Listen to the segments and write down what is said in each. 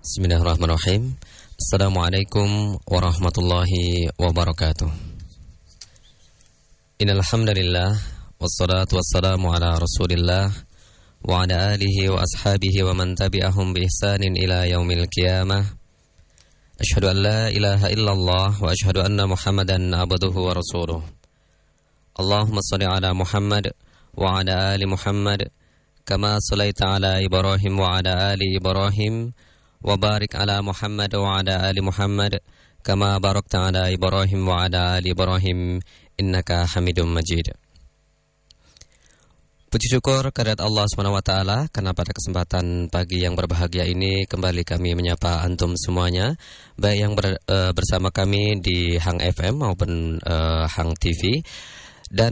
Bismillahirrahmanirrahim. Assalamualaikum warahmatullahi wabarakatuh. Innal hamdalillah wassalatu wassalamu ala Rasulillah wa ala alihi wa ashabihi wa man tabi'ahum bi ihsanin ila yaumil qiyamah. Ashhadu an la ilaha illallah wa ashhadu anna Muhammadan abduhu wa rasuluh. Allahumma salli ala Muhammad wa ala ali Muhammad kama salaita ala Ibrahim wa ala ali Ibrahim وبارك على محمد وعلى آل محمد كما باركت على إبراهيم وعلى آل إبراهيم إنك حميد مجيد Puji syukur kehadirat Allah SWT karena pada kesempatan pagi yang berbahagia ini kembali kami menyapa antum semuanya baik yang ber, e, bersama kami di Hang FM maupun e, Hang TV dan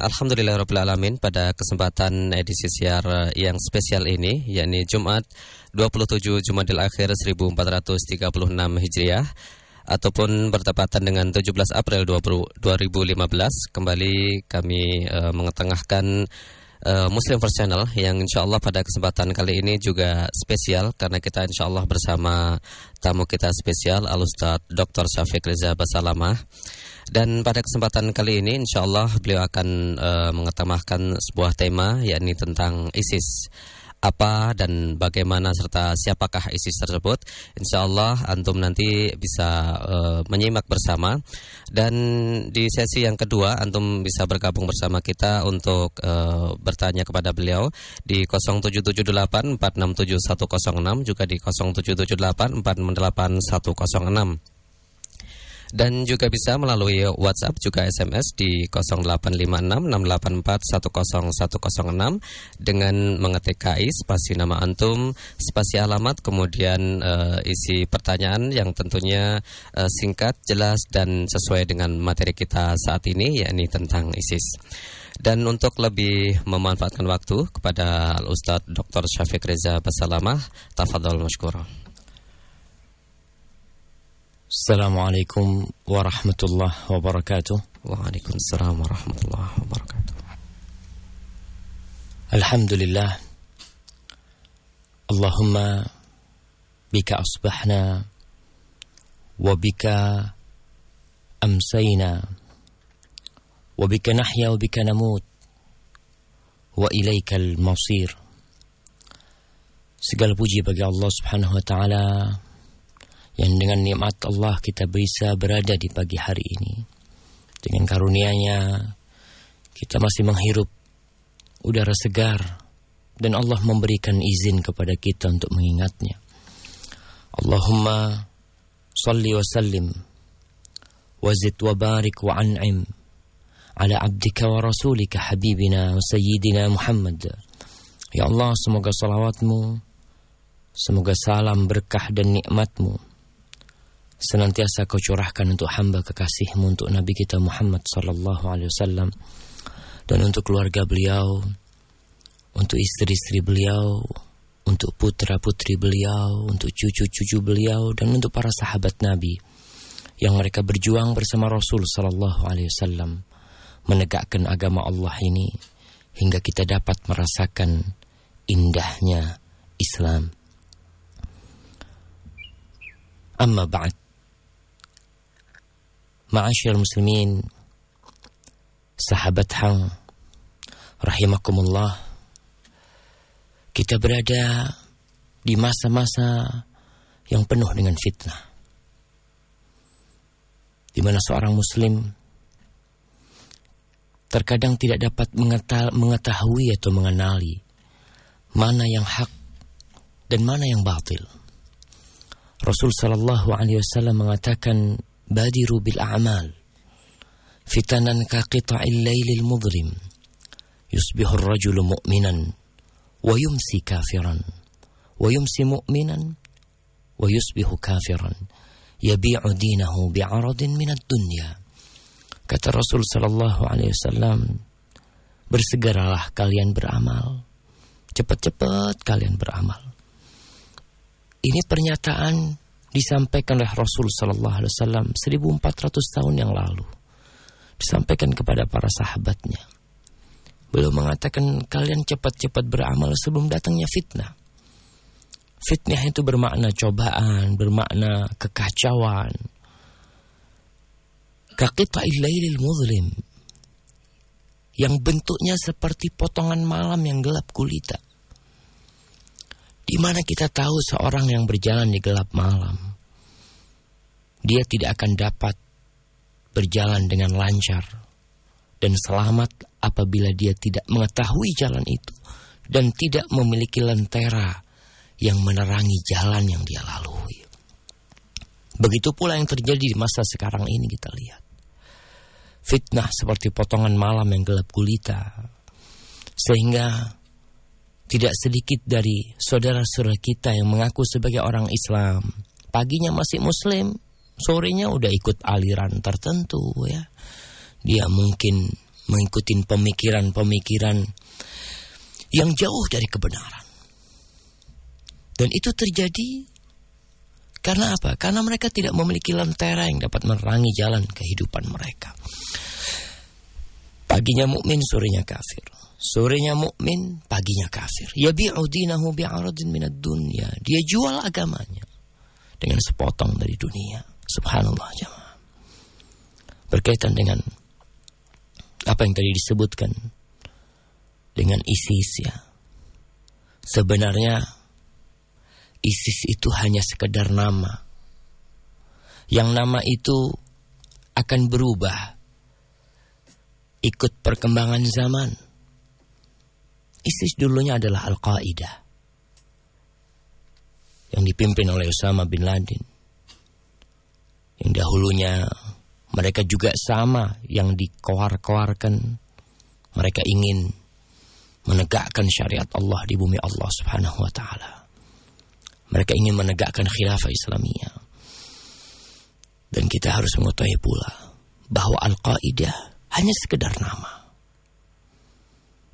Alhamdulillah Alamin pada kesempatan edisi siar yang spesial ini yakni Jumat 27 Jumadil Akhir 1436 Hijriah ataupun bertepatan dengan 17 April 20, 2015 kembali kami uh, mengetengahkan uh, Muslim First Channel yang insya Allah pada kesempatan kali ini juga spesial karena kita insya Allah bersama tamu kita spesial Al Dr. Syafiq Reza Basalamah dan pada kesempatan kali ini insya Allah beliau akan uh, mengetengahkan sebuah tema yakni tentang ISIS apa dan bagaimana serta siapakah ISIS tersebut. Insya Allah antum nanti bisa uh, menyimak bersama dan di sesi yang kedua antum bisa bergabung bersama kita untuk uh, bertanya kepada beliau di 0778 467106 juga di 0778 468 dan juga bisa melalui WhatsApp juga SMS di 085668410106 dengan mengetik KI spasi nama antum, spasi alamat kemudian uh, isi pertanyaan yang tentunya uh, singkat, jelas dan sesuai dengan materi kita saat ini yakni tentang ISIS. Dan untuk lebih memanfaatkan waktu kepada Ustadz Dr. Syafiq Reza Basalamah, tafadhol masykurah. السلام عليكم ورحمة الله وبركاته وعليكم السلام ورحمة الله وبركاته الحمد لله اللهم بك أصبحنا وبك أمسينا وبك نحيا وبك نموت وإليك المصير Segala puji bagi Allah Subhanahu wa taala yang dengan nikmat Allah kita bisa berada di pagi hari ini. Dengan karunia-Nya kita masih menghirup udara segar dan Allah memberikan izin kepada kita untuk mengingatnya. Allahumma salli wa sallim wa zid wa barik wa an'im ala abdika wa rasulika habibina wa sayyidina Muhammad. Ya Allah, semoga salawatmu, semoga salam berkah dan nikmatmu senantiasa kau curahkan untuk hamba kekasihmu untuk Nabi kita Muhammad sallallahu alaihi wasallam dan untuk keluarga beliau, untuk istri-istri beliau, untuk putra-putri beliau, untuk cucu-cucu beliau dan untuk para sahabat Nabi yang mereka berjuang bersama Rasul sallallahu alaihi wasallam menegakkan agama Allah ini hingga kita dapat merasakan indahnya Islam. Amma ba'd Ma'asyil muslimin Sahabat hang Rahimakumullah Kita berada Di masa-masa Yang penuh dengan fitnah di mana seorang muslim terkadang tidak dapat mengetahui atau mengenali mana yang hak dan mana yang batil. Rasul sallallahu alaihi wasallam mengatakan badiru bil a'mal. Fitanan ka qita'il lailil mudrim yusbihur rajulu mu'minan wa yumsi kafiran. Wa yumsi mu'minan wa yusbihu kafiran. Yabi'u dinahu bi'aradin min ad-dunya kata Rasul sallallahu alaihi wasallam bersegeralah kalian beramal. Cepat-cepat kalian beramal. Ini pernyataan disampaikan oleh Rasul Sallallahu Alaihi Wasallam 1400 tahun yang lalu disampaikan kepada para sahabatnya belum mengatakan kalian cepat-cepat beramal sebelum datangnya fitnah Fitnah itu bermakna cobaan, bermakna kekacauan. Kaqita'il lailil muzlim. Yang bentuknya seperti potongan malam yang gelap gulita. Di mana kita tahu seorang yang berjalan di gelap malam, dia tidak akan dapat berjalan dengan lancar dan selamat apabila dia tidak mengetahui jalan itu dan tidak memiliki lentera yang menerangi jalan yang dia lalui. Begitu pula yang terjadi di masa sekarang ini kita lihat. Fitnah seperti potongan malam yang gelap gulita. Sehingga tidak sedikit dari saudara-saudara kita yang mengaku sebagai orang Islam. Paginya masih muslim, sorenya udah ikut aliran tertentu ya. Dia mungkin mengikuti pemikiran-pemikiran yang jauh dari kebenaran. Dan itu terjadi karena apa? Karena mereka tidak memiliki lentera yang dapat menerangi jalan kehidupan mereka. Paginya mukmin, sorenya kafir. Sorenya mukmin, paginya kafir. Ya dinahu bi'aradin minad dunya. Dia jual agamanya dengan sepotong dari dunia. Subhanallah jemaah. Berkaitan dengan apa yang tadi disebutkan dengan ISIS ya. Sebenarnya ISIS itu hanya sekedar nama. Yang nama itu akan berubah ikut perkembangan zaman. ISIS dulunya adalah Al-Qaeda yang dipimpin oleh Osama bin Laden. Yang dahulunya mereka juga sama yang dikoar-koarkan. Mereka ingin menegakkan syariat Allah di bumi Allah Subhanahu wa taala. Mereka ingin menegakkan khilafah Islamiyah. Dan kita harus mengetahui pula bahwa Al-Qaeda hanya sekedar nama.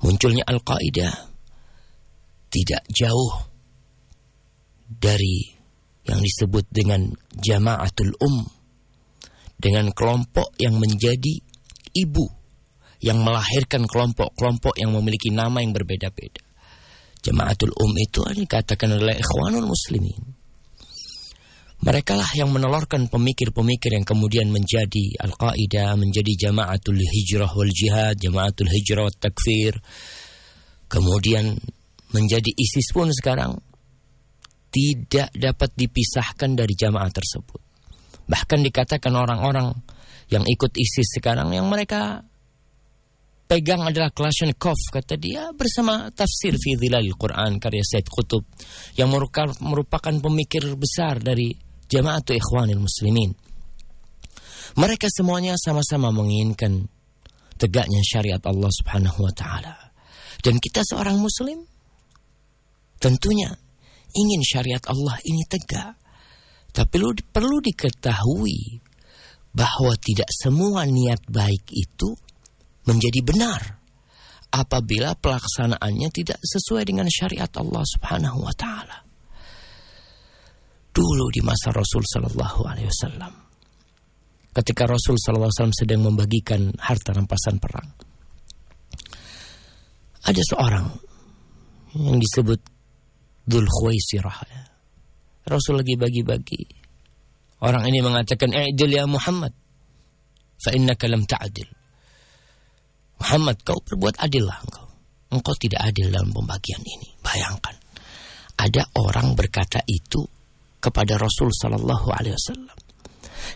Munculnya Al-Qaeda tidak jauh dari yang disebut dengan Jamaatul Um dengan kelompok yang menjadi ibu yang melahirkan kelompok-kelompok yang memiliki nama yang berbeda-beda. Jamaatul Um itu dikatakan oleh ikhwanul muslimin. Mereka lah yang menelurkan pemikir-pemikir yang kemudian menjadi Al-Qaeda, menjadi Jamaatul Hijrah wal Jihad, Jamaatul Hijrah wal Takfir. Kemudian menjadi ISIS pun sekarang tidak dapat dipisahkan dari jamaah tersebut. Bahkan dikatakan orang-orang yang ikut ISIS sekarang yang mereka pegang adalah Kalashnikov kata dia bersama tafsir fi dhilal Quran karya Said Qutub yang merupakan pemikir besar dari Jamaatul Ikhwanil Muslimin. Mereka semuanya sama-sama menginginkan tegaknya syariat Allah Subhanahu wa taala. Dan kita seorang muslim tentunya ingin syariat Allah ini tegak. Tapi perlu, perlu diketahui bahwa tidak semua niat baik itu menjadi benar apabila pelaksanaannya tidak sesuai dengan syariat Allah Subhanahu wa taala. Dulu di masa Rasul sallallahu alaihi wasallam ketika Rasul sallallahu alaihi wasallam sedang membagikan harta rampasan perang. Ada seorang yang disebut Dhul Khuwaisirah. Rasul lagi bagi-bagi. Orang ini mengatakan, "I'dil ya Muhammad, fa innaka lam ta'dil." Muhammad kau berbuat adillah engkau. Engkau tidak adil dalam pembagian ini. Bayangkan. Ada orang berkata itu kepada Rasul Sallallahu Alaihi Wasallam.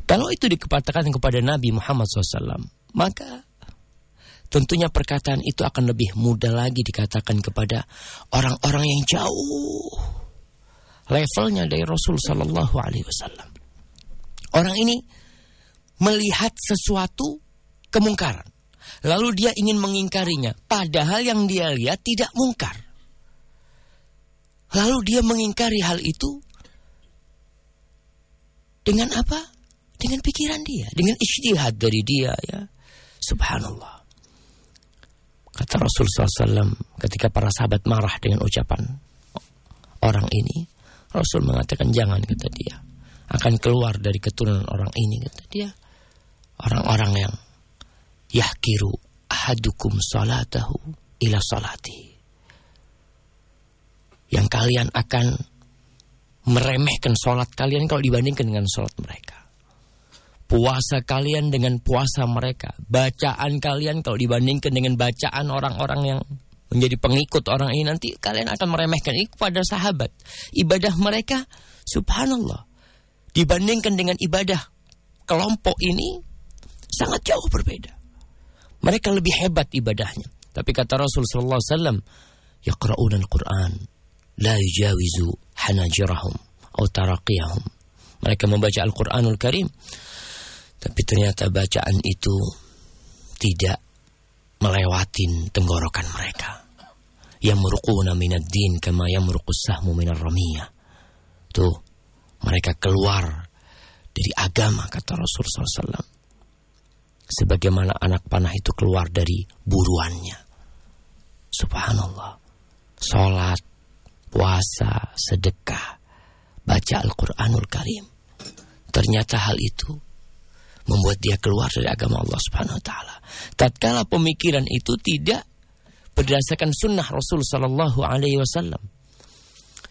Kalau itu dikatakan kepada Nabi Muhammad SAW, maka tentunya perkataan itu akan lebih mudah lagi dikatakan kepada orang-orang yang jauh levelnya dari Rasul Sallallahu Alaihi Wasallam. Orang ini melihat sesuatu kemungkaran. Lalu dia ingin mengingkarinya. Padahal yang dia lihat tidak mungkar. Lalu dia mengingkari hal itu dengan apa? Dengan pikiran dia, dengan ijtihad dari dia ya. Subhanallah. Kata Rasul SAW ketika para sahabat marah dengan ucapan orang ini, Rasul mengatakan jangan kata dia. Akan keluar dari keturunan orang ini kata dia. Orang-orang yang yahkiru ahadukum salatahu ila salati. Yang kalian akan meremehkan sholat kalian kalau dibandingkan dengan sholat mereka. Puasa kalian dengan puasa mereka. Bacaan kalian kalau dibandingkan dengan bacaan orang-orang yang menjadi pengikut orang ini nanti kalian akan meremehkan ini kepada sahabat. Ibadah mereka subhanallah dibandingkan dengan ibadah kelompok ini sangat jauh berbeda. Mereka lebih hebat ibadahnya. Tapi kata Rasul sallallahu alaihi wasallam, al-Qur'an la yujawizu hanajirahum atau taraqiyahum. Mereka membaca Al-Qur'anul Karim tapi ternyata bacaan itu tidak melewatin tenggorokan mereka. Yamruquna minad din kama yamruqus sahmu minar ramiyah. Tuh, mereka keluar dari agama kata Rasul SAW. Sebagaimana anak panah itu keluar dari buruannya. Subhanallah. Salat, puasa, sedekah, baca Al-Qur'anul Karim. Ternyata hal itu membuat dia keluar dari agama Allah Subhanahu wa taala. Tatkala pemikiran itu tidak berdasarkan sunnah Rasul sallallahu alaihi wasallam.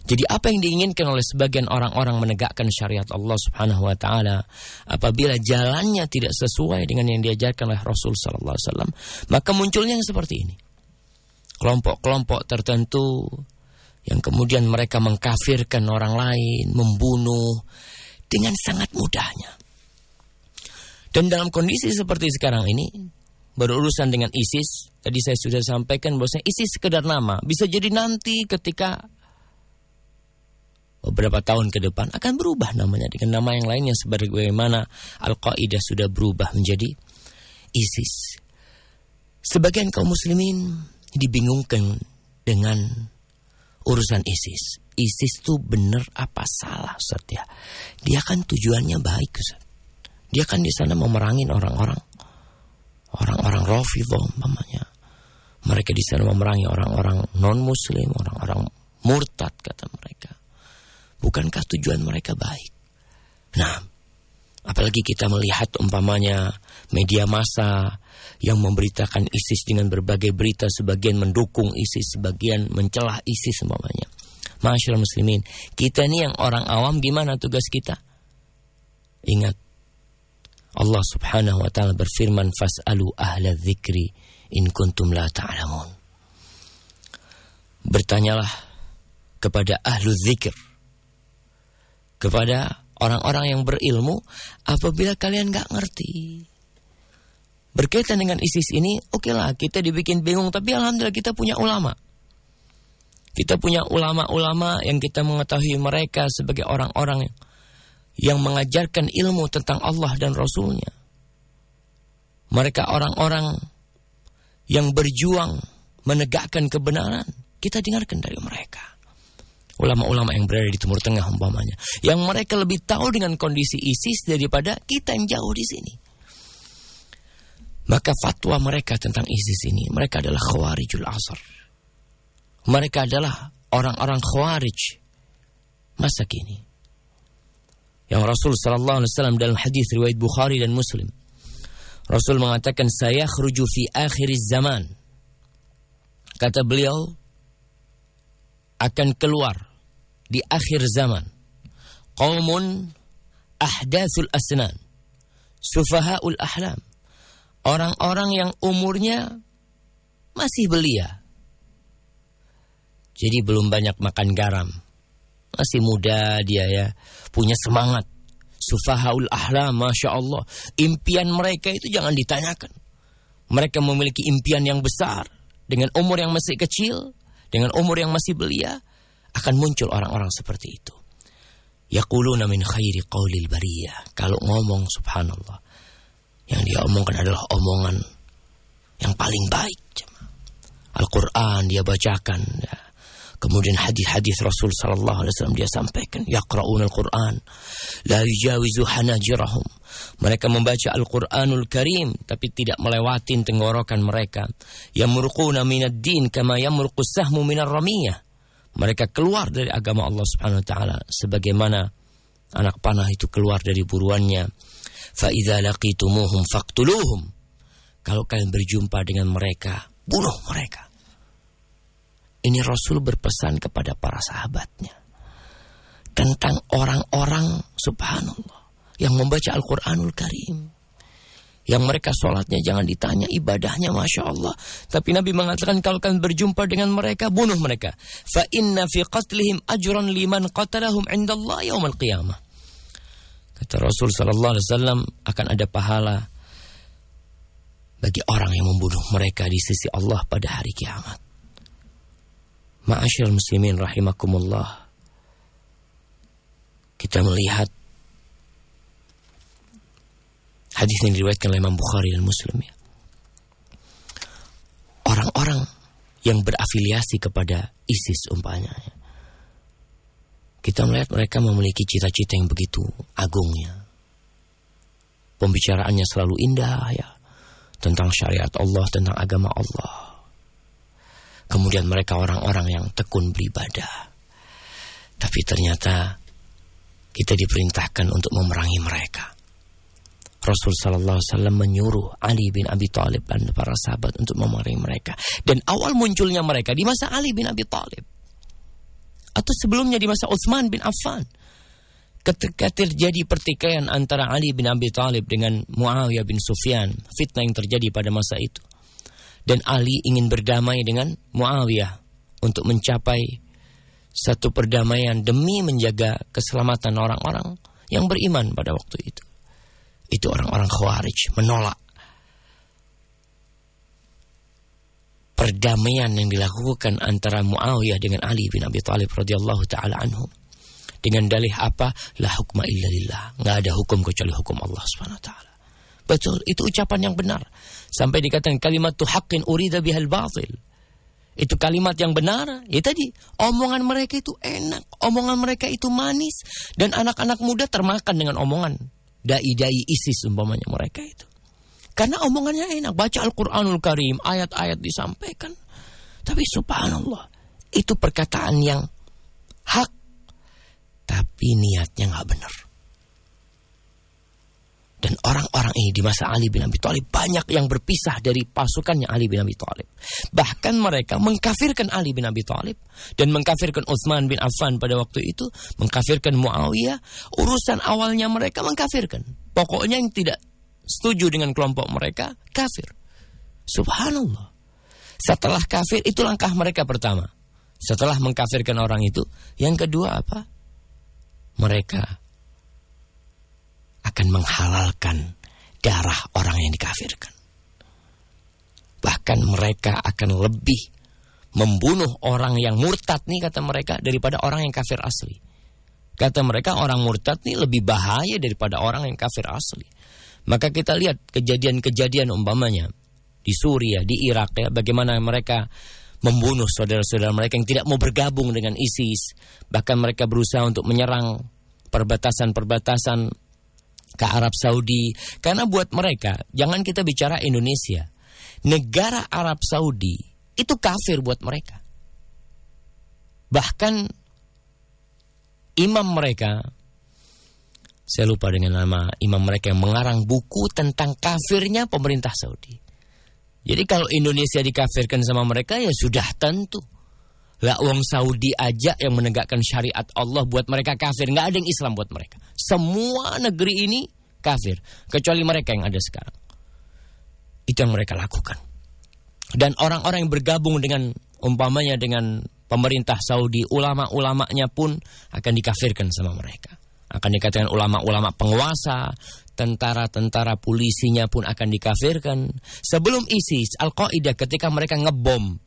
Jadi apa yang diinginkan oleh sebagian orang-orang menegakkan syariat Allah Subhanahu wa taala apabila jalannya tidak sesuai dengan yang diajarkan oleh Rasul sallallahu alaihi wasallam, maka munculnya seperti ini. Kelompok-kelompok tertentu yang kemudian mereka mengkafirkan orang lain, membunuh dengan sangat mudahnya. Dan dalam kondisi seperti sekarang ini, berurusan dengan ISIS, tadi saya sudah sampaikan bahwa ISIS sekedar nama, bisa jadi nanti ketika beberapa tahun ke depan akan berubah namanya dengan nama yang lainnya sebagaimana Al-Qaeda sudah berubah menjadi ISIS. Sebagian kaum muslimin dibingungkan dengan urusan ISIS. ISIS itu benar apa salah Ustaz ya? Dia kan tujuannya baik Ustaz. Dia kan di sana memerangi orang-orang orang-orang Rafidhah umpamanya. Mereka di sana memerangi orang-orang non-muslim, orang-orang murtad kata mereka. Bukankah tujuan mereka baik? Nah, apalagi kita melihat umpamanya media massa yang memberitakan ISIS dengan berbagai berita sebagian mendukung ISIS, sebagian mencelah ISIS umpamanya. Masyaallah muslimin, kita ini yang orang awam gimana tugas kita? Ingat, Allah Subhanahu wa taala berfirman fasalu ahla dzikri in kuntum la ta'lamun. Bertanyalah kepada ahlu zikir kepada orang-orang yang berilmu apabila kalian nggak ngerti. Berkaitan dengan ISIS ini, oke okay kita dibikin bingung, tapi alhamdulillah kita punya ulama. Kita punya ulama-ulama yang kita mengetahui mereka sebagai orang-orang yang yang mengajarkan ilmu tentang Allah dan Rasulnya. Mereka orang-orang yang berjuang menegakkan kebenaran. Kita dengarkan dari mereka. Ulama-ulama yang berada di Timur Tengah umpamanya. Yang mereka lebih tahu dengan kondisi ISIS daripada kita yang jauh di sini. Maka fatwa mereka tentang ISIS ini, mereka adalah khawarijul asr. Mereka adalah orang-orang khawarij masa kini. Yang Rasul sallallahu alaihi wasallam dalam hadis riwayat Bukhari dan Muslim. Rasul mengatakan saya khruju fi akhir zaman. Kata beliau akan keluar di akhir zaman qaumun ahdatsul asnan sufahaul ahlam orang-orang yang umurnya masih belia jadi belum banyak makan garam masih muda dia ya, punya semangat. Sufahaul ahlam, Masya Allah. Impian mereka itu jangan ditanyakan. Mereka memiliki impian yang besar. Dengan umur yang masih kecil, dengan umur yang masih belia, akan muncul orang-orang seperti itu. Yaquluna min khairi qawlil bariyah. Kalau ngomong subhanallah. Yang dia omongkan adalah omongan yang paling baik. Al-Quran dia bacakan. Ya. Kemudian hadis-hadis Rasul sallallahu alaihi wasallam dia sampaikan, yaqra'un al-Qur'an la yujawizu hanajirahum. Mereka membaca Al-Qur'anul Karim tapi tidak melewati tenggorokan mereka. Yamruquna minad din kama yamruqu sahmu minar ramiyah. Mereka keluar dari agama Allah Subhanahu wa taala sebagaimana anak panah itu keluar dari buruannya. Fa idza laqitumuhum. Kalau kalian berjumpa dengan mereka, bunuh mereka. Ini Rasul berpesan kepada para sahabatnya tentang orang-orang subhanallah yang membaca Al-Quranul Karim. Yang mereka sholatnya jangan ditanya ibadahnya Masya Allah. Tapi Nabi mengatakan kalau kalian berjumpa dengan mereka, bunuh mereka. Fa inna fi qatlihim ajran liman qatalahum indallah yaumal qiyamah. Kata Rasul Sallallahu Alaihi Wasallam akan ada pahala bagi orang yang membunuh mereka di sisi Allah pada hari kiamat. Ma'asyil muslimin rahimakumullah. Kita melihat hadis yang diriwayatkan oleh Imam Bukhari dan Muslim ya. Orang-orang yang berafiliasi kepada ISIS umpamanya. Ya. Kita melihat mereka memiliki cita-cita yang begitu agungnya. Pembicaraannya selalu indah ya tentang syariat Allah, tentang agama Allah. Kemudian mereka orang-orang yang tekun beribadah. Tapi ternyata kita diperintahkan untuk memerangi mereka. Rasul Sallallahu Alaihi Wasallam menyuruh Ali bin Abi Thalib dan para sahabat untuk memerangi mereka. Dan awal munculnya mereka di masa Ali bin Abi Thalib atau sebelumnya di masa Utsman bin Affan ketika terjadi pertikaian antara Ali bin Abi Thalib dengan Muawiyah bin Sufyan, fitnah yang terjadi pada masa itu. Dan Ali ingin berdamai dengan Muawiyah untuk mencapai satu perdamaian demi menjaga keselamatan orang-orang yang beriman pada waktu itu. Itu orang-orang Khawarij menolak perdamaian yang dilakukan antara Muawiyah dengan Ali bin Abi Thalib radhiyallahu taala anhum dengan dalih apa? La hukma illa lillah. Nggak ada hukum kecuali hukum Allah Subhanahu wa taala. Betul, itu ucapan yang benar. Sampai dikatakan kalimat tu haqqin urida bihal batil. Itu kalimat yang benar. Ya tadi, omongan mereka itu enak, omongan mereka itu manis dan anak-anak muda termakan dengan omongan dai-dai ISIS umpamanya mereka itu. Karena omongannya enak, baca Al-Qur'anul Karim, ayat-ayat disampaikan. Tapi subhanallah, itu perkataan yang hak tapi niatnya nggak benar. Dan orang-orang ini di masa Ali bin Abi Thalib banyak yang berpisah dari pasukannya Ali bin Abi Thalib. Bahkan mereka mengkafirkan Ali bin Abi Thalib dan mengkafirkan Utsman bin Affan pada waktu itu, mengkafirkan Muawiyah. Urusan awalnya mereka mengkafirkan. Pokoknya yang tidak setuju dengan kelompok mereka kafir. Subhanallah. Setelah kafir itu langkah mereka pertama. Setelah mengkafirkan orang itu, yang kedua apa? mereka akan menghalalkan darah orang yang dikafirkan. Bahkan mereka akan lebih membunuh orang yang murtad nih kata mereka daripada orang yang kafir asli. Kata mereka orang murtad nih lebih bahaya daripada orang yang kafir asli. Maka kita lihat kejadian-kejadian umpamanya di Suriah, di Irak ya, bagaimana mereka membunuh saudara-saudara mereka yang tidak mau bergabung dengan ISIS. Bahkan mereka berusaha untuk menyerang perbatasan-perbatasan ke Arab Saudi. Karena buat mereka, jangan kita bicara Indonesia. Negara Arab Saudi itu kafir buat mereka. Bahkan imam mereka, saya lupa dengan nama imam mereka yang mengarang buku tentang kafirnya pemerintah Saudi. Jadi kalau Indonesia dikafirkan sama mereka ya sudah tentu. Lah uang Saudi aja yang menegakkan syariat Allah buat mereka kafir. Nggak ada yang Islam buat mereka. Semua negeri ini kafir. Kecuali mereka yang ada sekarang. Itu yang mereka lakukan. Dan orang-orang yang bergabung dengan umpamanya dengan pemerintah Saudi, ulama-ulamanya pun akan dikafirkan sama mereka. Akan dikatakan ulama-ulama penguasa, tentara-tentara polisinya pun akan dikafirkan. Sebelum ISIS, Al-Qaeda ketika mereka ngebom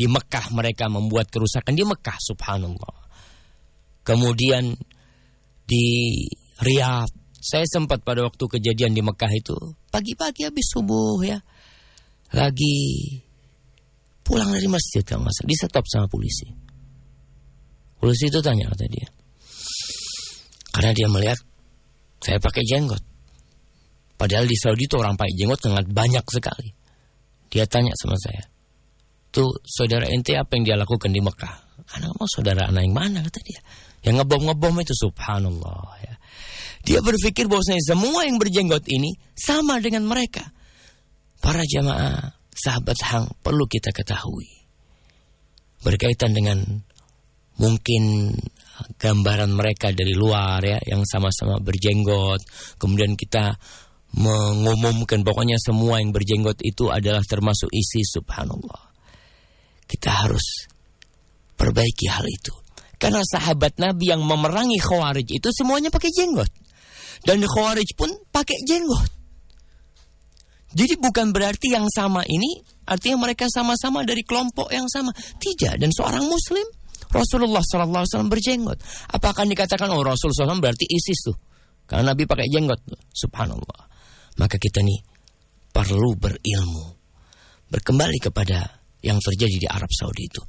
di Mekah mereka membuat kerusakan di Mekah, subhanallah. Kemudian di Riyadh, saya sempat pada waktu kejadian di Mekah itu, pagi-pagi habis subuh ya, lagi pulang dari masjid kalau nggak salah, disetop sama polisi. Polisi itu tanya kata dia, karena dia melihat saya pakai jenggot. Padahal di Saudi itu orang pakai jenggot sangat banyak sekali. Dia tanya sama saya, tuh saudara ente apa yang dia lakukan di Mekah? Anak mau saudara anak yang mana kata dia? Yang ngebom-ngebom itu subhanallah ya. Dia berpikir bahwasanya semua yang berjenggot ini sama dengan mereka. Para jamaah, sahabat hang perlu kita ketahui. Berkaitan dengan mungkin gambaran mereka dari luar ya yang sama-sama berjenggot. Kemudian kita mengumumkan pokoknya semua yang berjenggot itu adalah termasuk isi subhanallah. Kita harus perbaiki hal itu. Karena sahabat Nabi yang memerangi Khawarij itu semuanya pakai jenggot. Dan Khawarij pun pakai jenggot. Jadi bukan berarti yang sama ini artinya mereka sama-sama dari kelompok yang sama. Tidak. Dan seorang muslim Rasulullah SAW berjenggot. Apakah dikatakan oh Rasulullah SAW berarti ISIS tuh? Karena Nabi pakai jenggot. Subhanallah. Maka kita nih perlu berilmu. Berkembali kepada yang terjadi di Arab Saudi itu.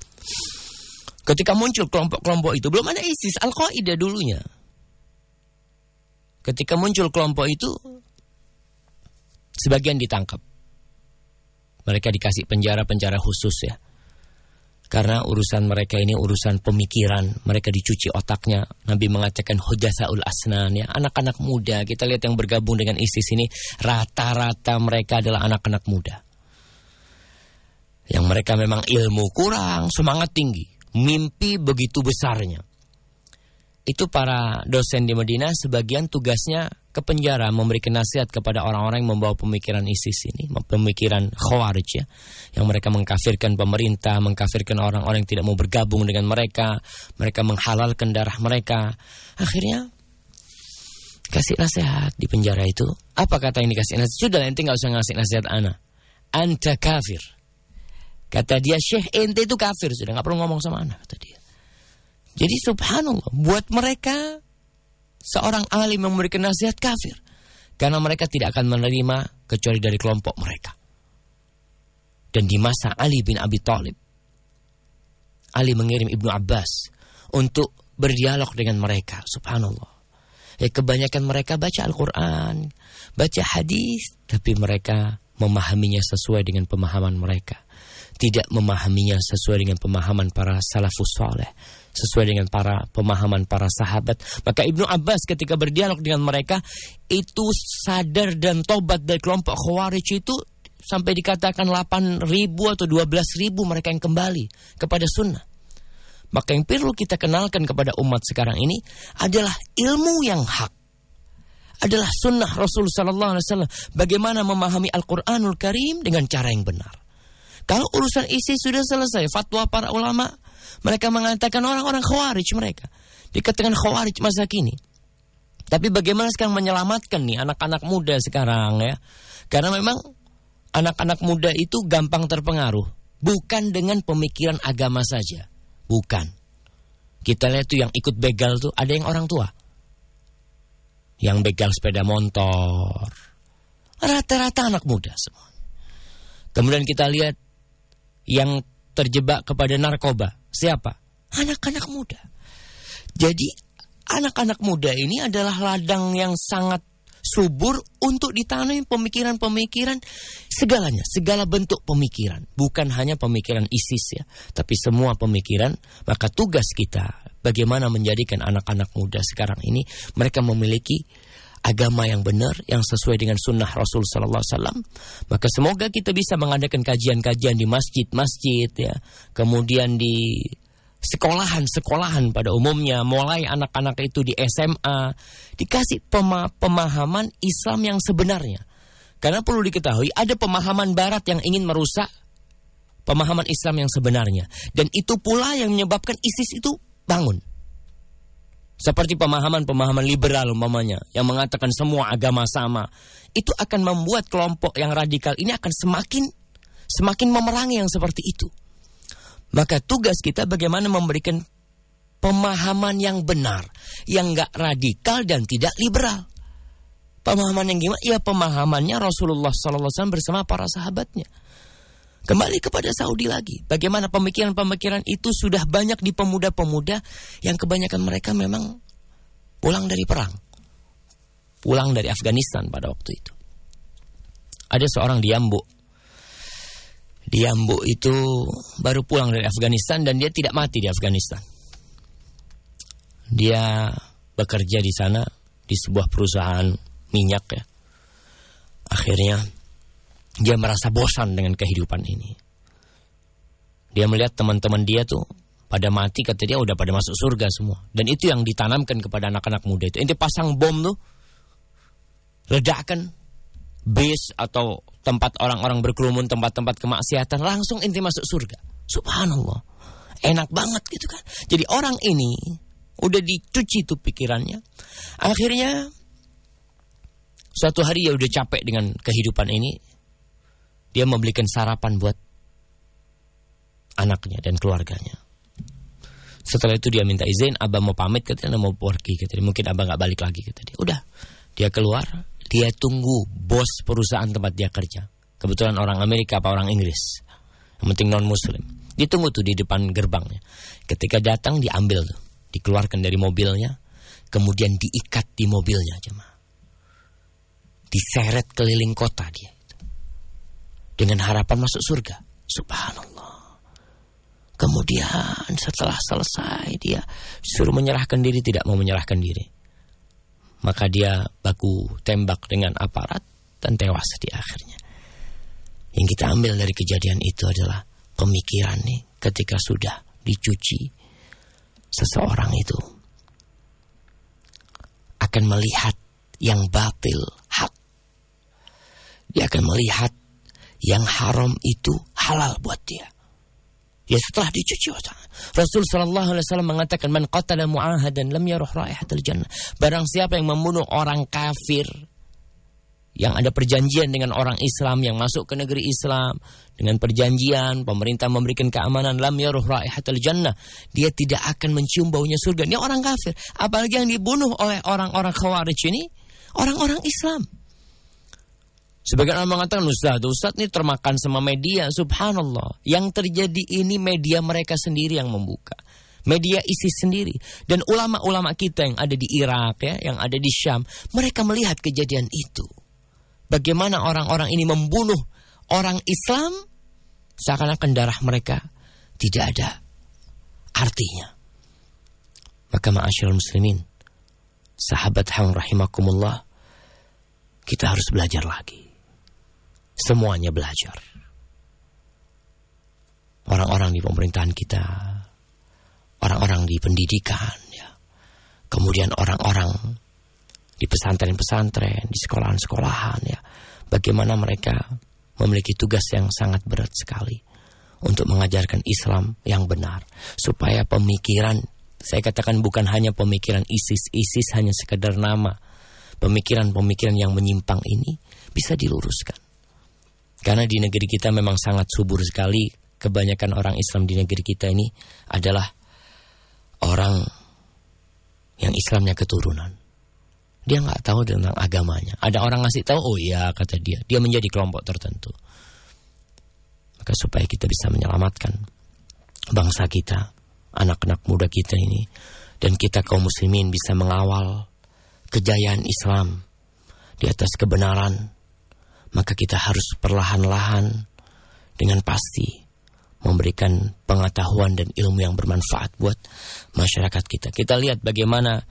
Ketika muncul kelompok-kelompok itu, belum ada ISIS, Al-Qaeda dulunya. Ketika muncul kelompok itu, sebagian ditangkap. Mereka dikasih penjara-penjara khusus ya. Karena urusan mereka ini urusan pemikiran, mereka dicuci otaknya. Nabi mengatakan hudatsaul asnan ya, anak-anak muda. Kita lihat yang bergabung dengan ISIS ini rata-rata mereka adalah anak-anak muda. Yang mereka memang ilmu kurang, semangat tinggi, mimpi begitu besarnya. Itu para dosen di Medina sebagian tugasnya ke penjara memberikan nasihat kepada orang-orang yang membawa pemikiran ISIS ini, pemikiran Khawarij ya, yang mereka mengkafirkan pemerintah, mengkafirkan orang-orang yang tidak mau bergabung dengan mereka, mereka menghalalkan darah mereka. Akhirnya kasih nasihat di penjara itu. Apa kata ini kasih nasihat? Sudah nanti nggak usah ngasih nasihat ana. Anta kafir. Kata dia Syekh ente itu kafir sudah nggak perlu ngomong sama anak kata dia. Jadi subhanallah buat mereka seorang alim yang memberikan nasihat kafir. Karena mereka tidak akan menerima kecuali dari kelompok mereka. Dan di masa Ali bin Abi Thalib, Ali mengirim Ibnu Abbas untuk berdialog dengan mereka. Subhanallah. Ya, kebanyakan mereka baca Al-Quran, baca hadis, tapi mereka memahaminya sesuai dengan pemahaman mereka. Tidak memahaminya sesuai dengan pemahaman para salafus soleh sesuai dengan para pemahaman para sahabat. Maka Ibnu Abbas ketika berdialog dengan mereka itu sadar dan tobat dari kelompok Khawarij itu sampai dikatakan 8 ribu atau 12 ribu mereka yang kembali kepada sunnah. Maka yang perlu kita kenalkan kepada umat sekarang ini adalah ilmu yang hak. Adalah sunnah Rasul Sallallahu Alaihi Wasallam. Bagaimana memahami Al-Quranul Karim dengan cara yang benar. Kalau urusan isi sudah selesai, fatwa para ulama mereka mengatakan orang-orang khawarij mereka. Dikatakan khawarij masa kini. Tapi bagaimana sekarang menyelamatkan nih anak-anak muda sekarang ya? Karena memang anak-anak muda itu gampang terpengaruh. Bukan dengan pemikiran agama saja. Bukan. Kita lihat tuh yang ikut begal tuh ada yang orang tua. Yang begal sepeda motor. Rata-rata anak muda semua. Kemudian kita lihat yang terjebak kepada narkoba. Siapa? Anak-anak muda. Jadi anak-anak muda ini adalah ladang yang sangat subur untuk ditanam pemikiran-pemikiran segalanya, segala bentuk pemikiran, bukan hanya pemikiran ISIS ya, tapi semua pemikiran. Maka tugas kita bagaimana menjadikan anak-anak muda sekarang ini mereka memiliki agama yang benar yang sesuai dengan sunnah Rasul Sallallahu Alaihi maka semoga kita bisa mengadakan kajian-kajian di masjid-masjid ya. Kemudian di sekolahan-sekolahan pada umumnya mulai anak-anak itu di SMA dikasih pema pemahaman Islam yang sebenarnya. Karena perlu diketahui ada pemahaman barat yang ingin merusak pemahaman Islam yang sebenarnya. Dan itu pula yang menyebabkan ISIS itu bangun seperti pemahaman-pemahaman liberal umpamanya yang mengatakan semua agama sama. Itu akan membuat kelompok yang radikal ini akan semakin semakin memerangi yang seperti itu. Maka tugas kita bagaimana memberikan pemahaman yang benar, yang enggak radikal dan tidak liberal. Pemahaman yang gimana? Ya pemahamannya Rasulullah SAW bersama para sahabatnya. Kembali kepada Saudi lagi. Bagaimana pemikiran-pemikiran itu sudah banyak di pemuda-pemuda yang kebanyakan mereka memang pulang dari perang. Pulang dari Afghanistan pada waktu itu. Ada seorang diambu. Diambu itu baru pulang dari Afghanistan dan dia tidak mati di Afghanistan. Dia bekerja di sana di sebuah perusahaan minyak ya. Akhirnya dia merasa bosan dengan kehidupan ini. Dia melihat teman-teman dia tuh pada mati kata dia udah pada masuk surga semua. Dan itu yang ditanamkan kepada anak-anak muda itu. Ente pasang bom tuh, ledakan base atau tempat orang-orang berkerumun, tempat-tempat kemaksiatan, langsung ente masuk surga. Subhanallah. Enak banget gitu kan. Jadi orang ini udah dicuci tuh pikirannya. Akhirnya suatu hari dia udah capek dengan kehidupan ini. Dia membelikan sarapan buat anaknya dan keluarganya. Setelah itu dia minta izin, abah mau pamit, katanya mau pergi, katanya mungkin abah nggak balik lagi, kata dia. Udah, dia keluar, dia tunggu bos perusahaan tempat dia kerja. Kebetulan orang Amerika apa orang Inggris, yang penting non Muslim. Ditunggu tuh di depan gerbangnya. Ketika datang diambil tuh, dikeluarkan dari mobilnya, kemudian diikat di mobilnya cuma Diseret keliling kota dia. Dengan harapan masuk surga. Subhanallah. Kemudian setelah selesai dia suruh menyerahkan diri tidak mau menyerahkan diri. Maka dia baku tembak dengan aparat dan tewas di akhirnya. Yang kita ambil dari kejadian itu adalah pemikiran nih ketika sudah dicuci seseorang itu akan melihat yang batil hak. Dia akan melihat yang haram itu halal buat dia. Ya setelah dicuci wajah. Rasul sallallahu alaihi wasallam mengatakan man qatala mu'ahadan lam yaruh raihatal jannah. Barang siapa yang membunuh orang kafir yang ada perjanjian dengan orang Islam yang masuk ke negeri Islam dengan perjanjian pemerintah memberikan keamanan lam yaruh raihatal jannah dia tidak akan mencium baunya surga ini orang kafir apalagi yang dibunuh oleh orang-orang khawarij ini orang-orang Islam Sebagian orang mengatakan Ustaz, Ustaz ini termakan sama media. Subhanallah. Yang terjadi ini media mereka sendiri yang membuka. Media isi sendiri. Dan ulama-ulama kita yang ada di Irak ya, yang ada di Syam, mereka melihat kejadian itu. Bagaimana orang-orang ini membunuh orang Islam seakan-akan darah mereka tidak ada artinya. Maka ma'asyiral muslimin, sahabat hang rahimakumullah, kita harus belajar lagi Semuanya belajar. Orang-orang di pemerintahan kita, orang-orang di pendidikan, ya. kemudian orang-orang di pesantren-pesantren, di sekolahan-sekolahan, ya. Bagaimana mereka memiliki tugas yang sangat berat sekali untuk mengajarkan Islam yang benar, supaya pemikiran saya katakan bukan hanya pemikiran ISIS, ISIS hanya sekedar nama. Pemikiran-pemikiran yang menyimpang ini bisa diluruskan. Karena di negeri kita memang sangat subur sekali. Kebanyakan orang Islam di negeri kita ini adalah orang yang Islamnya keturunan. Dia nggak tahu tentang agamanya. Ada orang ngasih tahu, oh iya kata dia, dia menjadi kelompok tertentu. Maka supaya kita bisa menyelamatkan bangsa kita, anak-anak muda kita ini, dan kita kaum muslimin bisa mengawal kejayaan Islam di atas kebenaran, maka kita harus perlahan-lahan dengan pasti memberikan pengetahuan dan ilmu yang bermanfaat buat masyarakat kita. Kita lihat bagaimana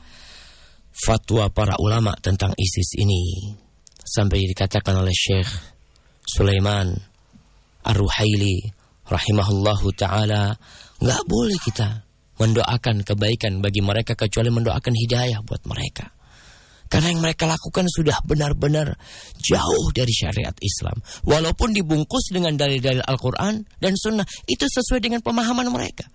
fatwa para ulama tentang ISIS ini sampai dikatakan oleh Syekh Sulaiman Ar-Ruhaili rahimahullahu taala nggak boleh kita mendoakan kebaikan bagi mereka kecuali mendoakan hidayah buat mereka. Karena yang mereka lakukan sudah benar-benar jauh dari syariat Islam. Walaupun dibungkus dengan dalil-dalil Al-Quran dan Sunnah, itu sesuai dengan pemahaman mereka.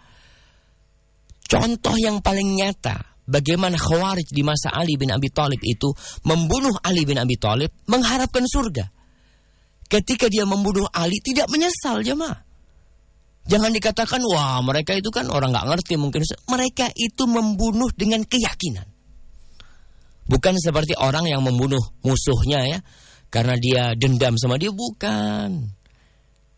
Contoh yang paling nyata, bagaimana Khawarij di masa Ali bin Abi Thalib itu membunuh Ali bin Abi Thalib mengharapkan surga. Ketika dia membunuh Ali tidak menyesal jemaah. Jangan dikatakan wah mereka itu kan orang nggak ngerti mungkin mereka itu membunuh dengan keyakinan. Bukan seperti orang yang membunuh musuhnya ya. Karena dia dendam sama dia. Bukan.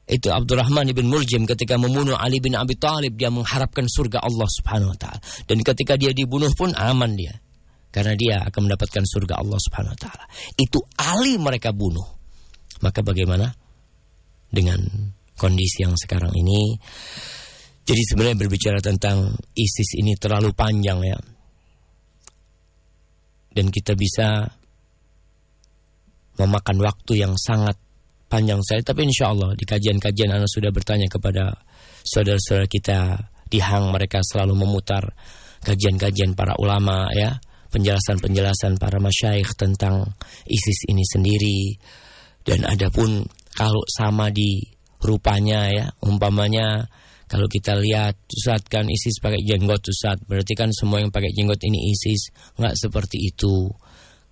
Itu Abdurrahman bin Muljim ketika membunuh Ali bin Abi Thalib. Dia mengharapkan surga Allah subhanahu wa ta'ala. Dan ketika dia dibunuh pun aman dia. Karena dia akan mendapatkan surga Allah subhanahu wa ta'ala. Itu Ali mereka bunuh. Maka bagaimana dengan kondisi yang sekarang ini? Jadi sebenarnya berbicara tentang ISIS ini terlalu panjang ya dan kita bisa memakan waktu yang sangat panjang saya tapi insya Allah di kajian-kajian Anda sudah bertanya kepada saudara-saudara kita di hang mereka selalu memutar kajian-kajian para ulama ya, penjelasan-penjelasan para masyaikh tentang ISIS ini sendiri. Dan adapun kalau sama di rupanya ya, umpamanya kalau kita lihat Ustaz kan ISIS pakai jenggot Ustaz, berarti kan semua yang pakai jenggot ini ISIS. Enggak seperti itu.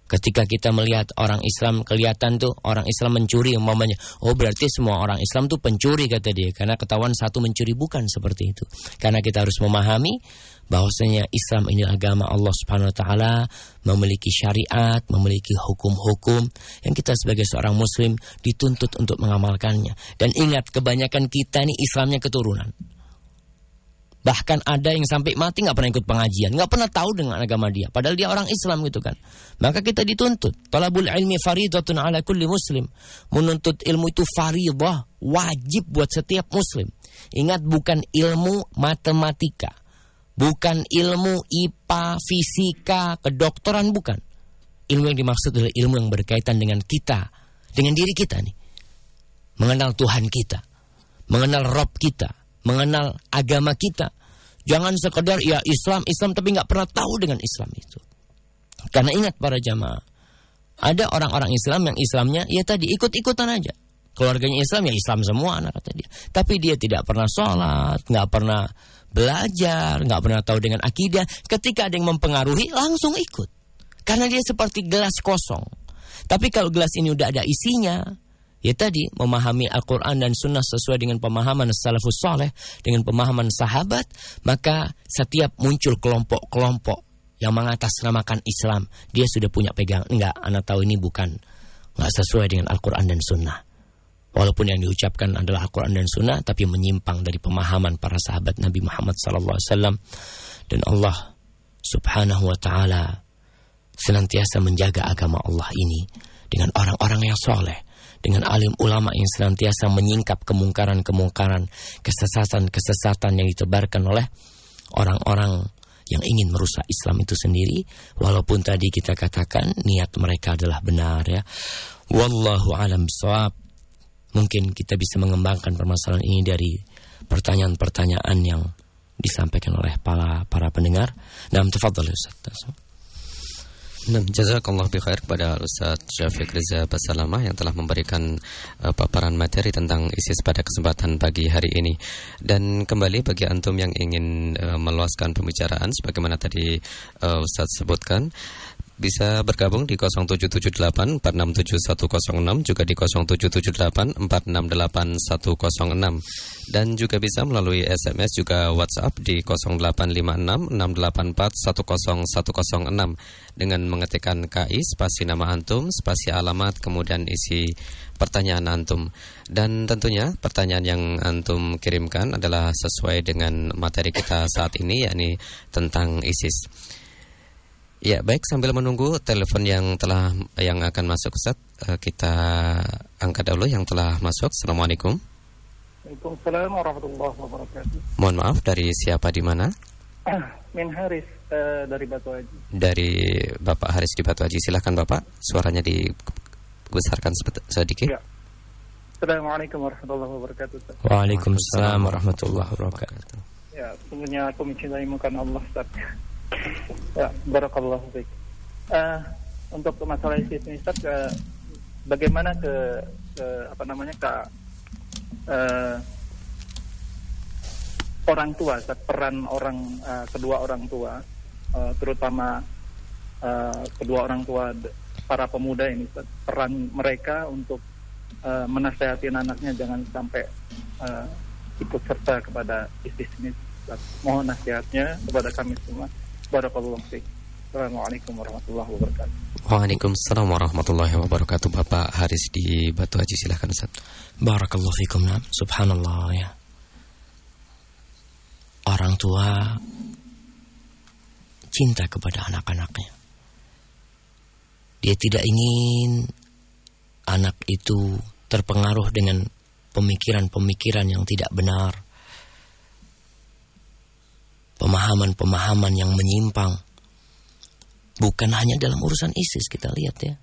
Ketika kita melihat orang Islam kelihatan tuh orang Islam mencuri umpamanya. Oh berarti semua orang Islam tuh pencuri kata dia. Karena ketahuan satu mencuri bukan seperti itu. Karena kita harus memahami bahwasanya Islam ini agama Allah Subhanahu wa taala, memiliki syariat, memiliki hukum-hukum yang kita sebagai seorang muslim dituntut untuk mengamalkannya. Dan ingat kebanyakan kita ini Islamnya keturunan. Bahkan ada yang sampai mati nggak pernah ikut pengajian, nggak pernah tahu dengan agama dia. Padahal dia orang Islam gitu kan. Maka kita dituntut. Talabul ilmi faridatun ala kulli muslim. Menuntut ilmu itu faridah, wajib buat setiap muslim. Ingat bukan ilmu matematika. Bukan ilmu IPA, fisika, kedokteran bukan. Ilmu yang dimaksud adalah ilmu yang berkaitan dengan kita, dengan diri kita nih. Mengenal Tuhan kita, mengenal Rob kita, mengenal agama kita. Jangan sekedar ya Islam, Islam tapi nggak pernah tahu dengan Islam itu. Karena ingat para jamaah, ada orang-orang Islam yang Islamnya ya tadi ikut-ikutan aja. Keluarganya Islam ya Islam semua anak kata dia. Tapi dia tidak pernah sholat, nggak pernah belajar, nggak pernah tahu dengan akidah. Ketika ada yang mempengaruhi langsung ikut. Karena dia seperti gelas kosong. Tapi kalau gelas ini udah ada isinya, Ya tadi memahami Al-Quran dan Sunnah sesuai dengan pemahaman salafus soleh, dengan pemahaman sahabat, maka setiap muncul kelompok-kelompok yang mengatasnamakan Islam, dia sudah punya pegang. Enggak, anak tahu ini bukan enggak sesuai dengan Al-Quran dan Sunnah. Walaupun yang diucapkan adalah Al-Quran dan Sunnah, tapi menyimpang dari pemahaman para sahabat Nabi Muhammad SAW. Dan Allah subhanahu wa ta'ala senantiasa menjaga agama Allah ini dengan orang-orang yang soleh dengan alim ulama yang senantiasa menyingkap kemungkaran-kemungkaran, kesesatan-kesesatan yang ditebarkan oleh orang-orang yang ingin merusak Islam itu sendiri walaupun tadi kita katakan niat mereka adalah benar ya wallahu alam bisawab mungkin kita bisa mengembangkan permasalahan ini dari pertanyaan-pertanyaan yang disampaikan oleh para para pendengar. Nah, tafadhal Ustaz. Nah, jazakallah bi khair kepada Ustaz Syafiq Riza Basalamah yang telah memberikan uh, paparan materi tentang ISIS pada kesempatan pagi hari ini. Dan kembali bagi antum yang ingin uh, meluaskan pembicaraan sebagaimana tadi uh, Ustaz sebutkan, bisa bergabung di 0778 467106 juga di 0778 468106 dan juga bisa melalui SMS juga WhatsApp di 0856 684 10106 dengan mengetikkan KI spasi nama antum spasi alamat kemudian isi pertanyaan antum. Dan tentunya pertanyaan yang antum kirimkan adalah sesuai dengan materi kita saat ini yakni tentang ISIS. Ya, baik sambil menunggu telepon yang telah yang akan masuk Ustaz, eh, kita angkat dulu yang telah masuk. Assalamualaikum. Waalaikumsalam warahmatullahi wabarakatuh. Mohon maaf dari siapa di mana? Min Haris uh, dari Batu Haji. Dari Bapak Haris di Batu Haji. Silahkan Bapak, suaranya dibesarkan sedikit. Ya. Assalamualaikum warahmatullahi wabarakatuh. Waalaikumsalam warahmatullahi wabarakatuh. Ya, sebenarnya aku mencintai muka Allah Ustaz. Ya, barakallahu. Uh, untuk masalah isi ini Ustaz, uh, bagaimana ke, ke apa namanya ke uh, orang tua, Ustaz, peran orang uh, kedua orang tua, uh, terutama uh, kedua orang tua para pemuda ini, Ustaz, peran mereka untuk uh, menasehati anaknya jangan sampai uh, ikut serta kepada istri ini. Mohon nasihatnya kepada kami semua. Barakallahu fiik. Assalamualaikum warahmatullahi wabarakatuh. Waalaikumsalam warahmatullahi wabarakatuh. Bapak Haris di Batu Haji silahkan Ustaz. Barakallahu fiikum. Subhanallah ya. Orang tua cinta kepada anak-anaknya. Dia tidak ingin anak itu terpengaruh dengan pemikiran-pemikiran yang tidak benar pemahaman-pemahaman yang menyimpang. Bukan hanya dalam urusan ISIS kita lihat ya.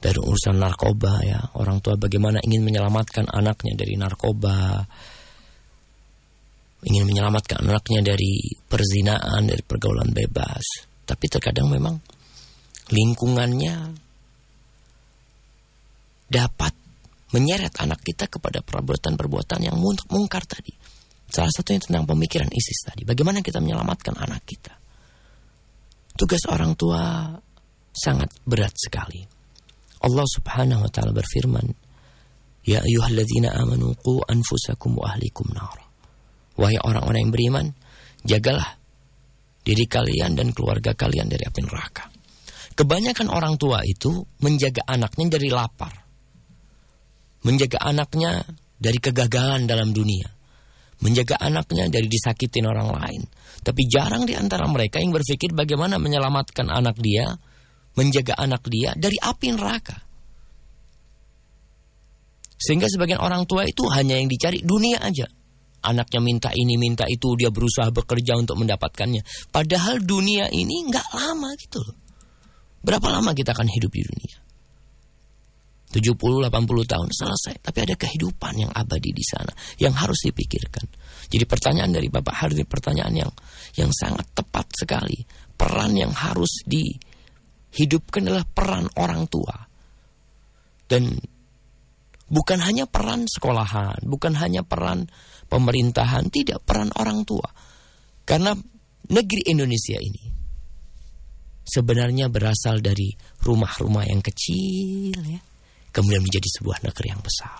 Dari urusan narkoba ya, orang tua bagaimana ingin menyelamatkan anaknya dari narkoba. ingin menyelamatkan anaknya dari perzinaan, dari pergaulan bebas. Tapi terkadang memang lingkungannya dapat menyeret anak kita kepada perbuatan-perbuatan yang mungkar tadi. Salah satunya tentang pemikiran ISIS tadi. Bagaimana kita menyelamatkan anak kita. Tugas orang tua sangat berat sekali. Allah subhanahu wa ta'ala berfirman, Ya ayuhalladzina amanu qu anfusakum wa ahlikum nar. Wahai orang-orang yang beriman, jagalah diri kalian dan keluarga kalian dari api neraka. Kebanyakan orang tua itu menjaga anaknya dari lapar. Menjaga anaknya dari kegagalan dalam dunia. Menjaga anaknya dari disakitin orang lain. Tapi jarang di antara mereka yang berpikir bagaimana menyelamatkan anak dia, menjaga anak dia dari api neraka. Sehingga sebagian orang tua itu hanya yang dicari dunia aja. Anaknya minta ini, minta itu, dia berusaha bekerja untuk mendapatkannya. Padahal dunia ini nggak lama gitu loh. Berapa lama kita akan hidup di dunia? 70-80 tahun selesai. Tapi ada kehidupan yang abadi di sana. Yang harus dipikirkan. Jadi pertanyaan dari Bapak Hardi, pertanyaan yang yang sangat tepat sekali. Peran yang harus dihidupkan adalah peran orang tua. Dan bukan hanya peran sekolahan, bukan hanya peran pemerintahan, tidak peran orang tua. Karena negeri Indonesia ini sebenarnya berasal dari rumah-rumah yang kecil ya, kemudian menjadi sebuah negeri yang besar.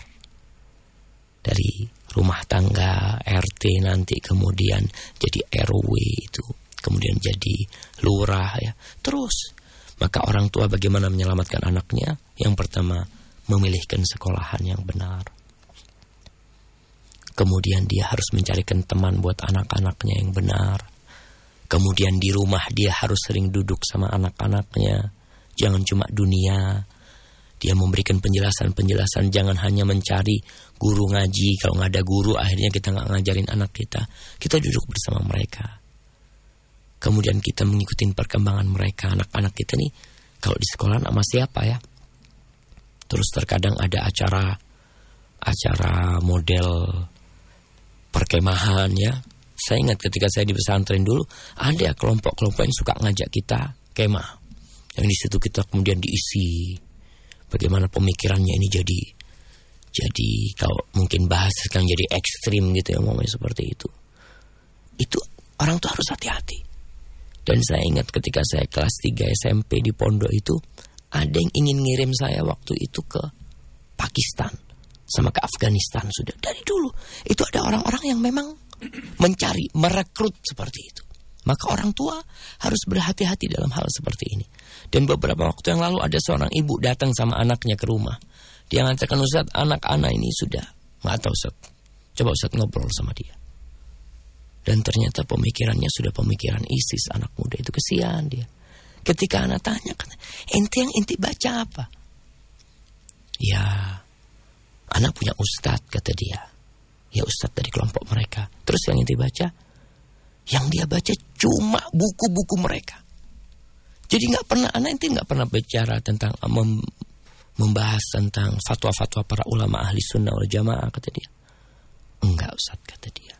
Dari rumah tangga RT nanti kemudian jadi RW itu, kemudian jadi lurah ya. Terus maka orang tua bagaimana menyelamatkan anaknya? Yang pertama memilihkan sekolahan yang benar Kemudian dia harus mencarikan teman buat anak-anaknya yang benar. Kemudian di rumah dia harus sering duduk sama anak-anaknya. Jangan cuma dunia. Dia memberikan penjelasan-penjelasan. Jangan hanya mencari guru ngaji. Kalau nggak ada guru akhirnya kita nggak ngajarin anak kita. Kita duduk bersama mereka. Kemudian kita mengikuti perkembangan mereka. Anak-anak kita nih kalau di sekolah sama siapa ya? Terus terkadang ada acara acara model perkemahan ya. Saya ingat ketika saya di pesantren dulu ada kelompok-kelompok yang suka ngajak kita kemah. Yang di situ kita kemudian diisi bagaimana pemikirannya ini jadi jadi kalau mungkin bahas sekarang jadi ekstrim gitu ya ngomongnya seperti itu. Itu orang tuh harus hati-hati. Dan saya ingat ketika saya kelas 3 SMP di pondok itu ada yang ingin ngirim saya waktu itu ke Pakistan sama ke Afghanistan sudah dari dulu. Itu ada orang-orang yang memang mencari, merekrut seperti itu. Maka orang tua harus berhati-hati dalam hal seperti ini. Dan beberapa waktu yang lalu ada seorang ibu datang sama anaknya ke rumah. Dia mengatakan Ustaz, anak-anak ini sudah. Nggak tahu Ustaz. Coba Ustaz ngobrol sama dia. Dan ternyata pemikirannya sudah pemikiran ISIS anak muda itu kesian dia. Ketika anak tanya, ente yang ente baca apa? Ya, Anak punya ustadz, kata dia. Ya ustadz dari kelompok mereka. Terus yang inti baca, yang dia baca cuma buku-buku mereka. Jadi nggak pernah, anak inti nggak pernah bicara tentang mem, membahas tentang fatwa-fatwa para ulama ahli sunnah wal jamaah, kata dia. Enggak ustadz, kata dia.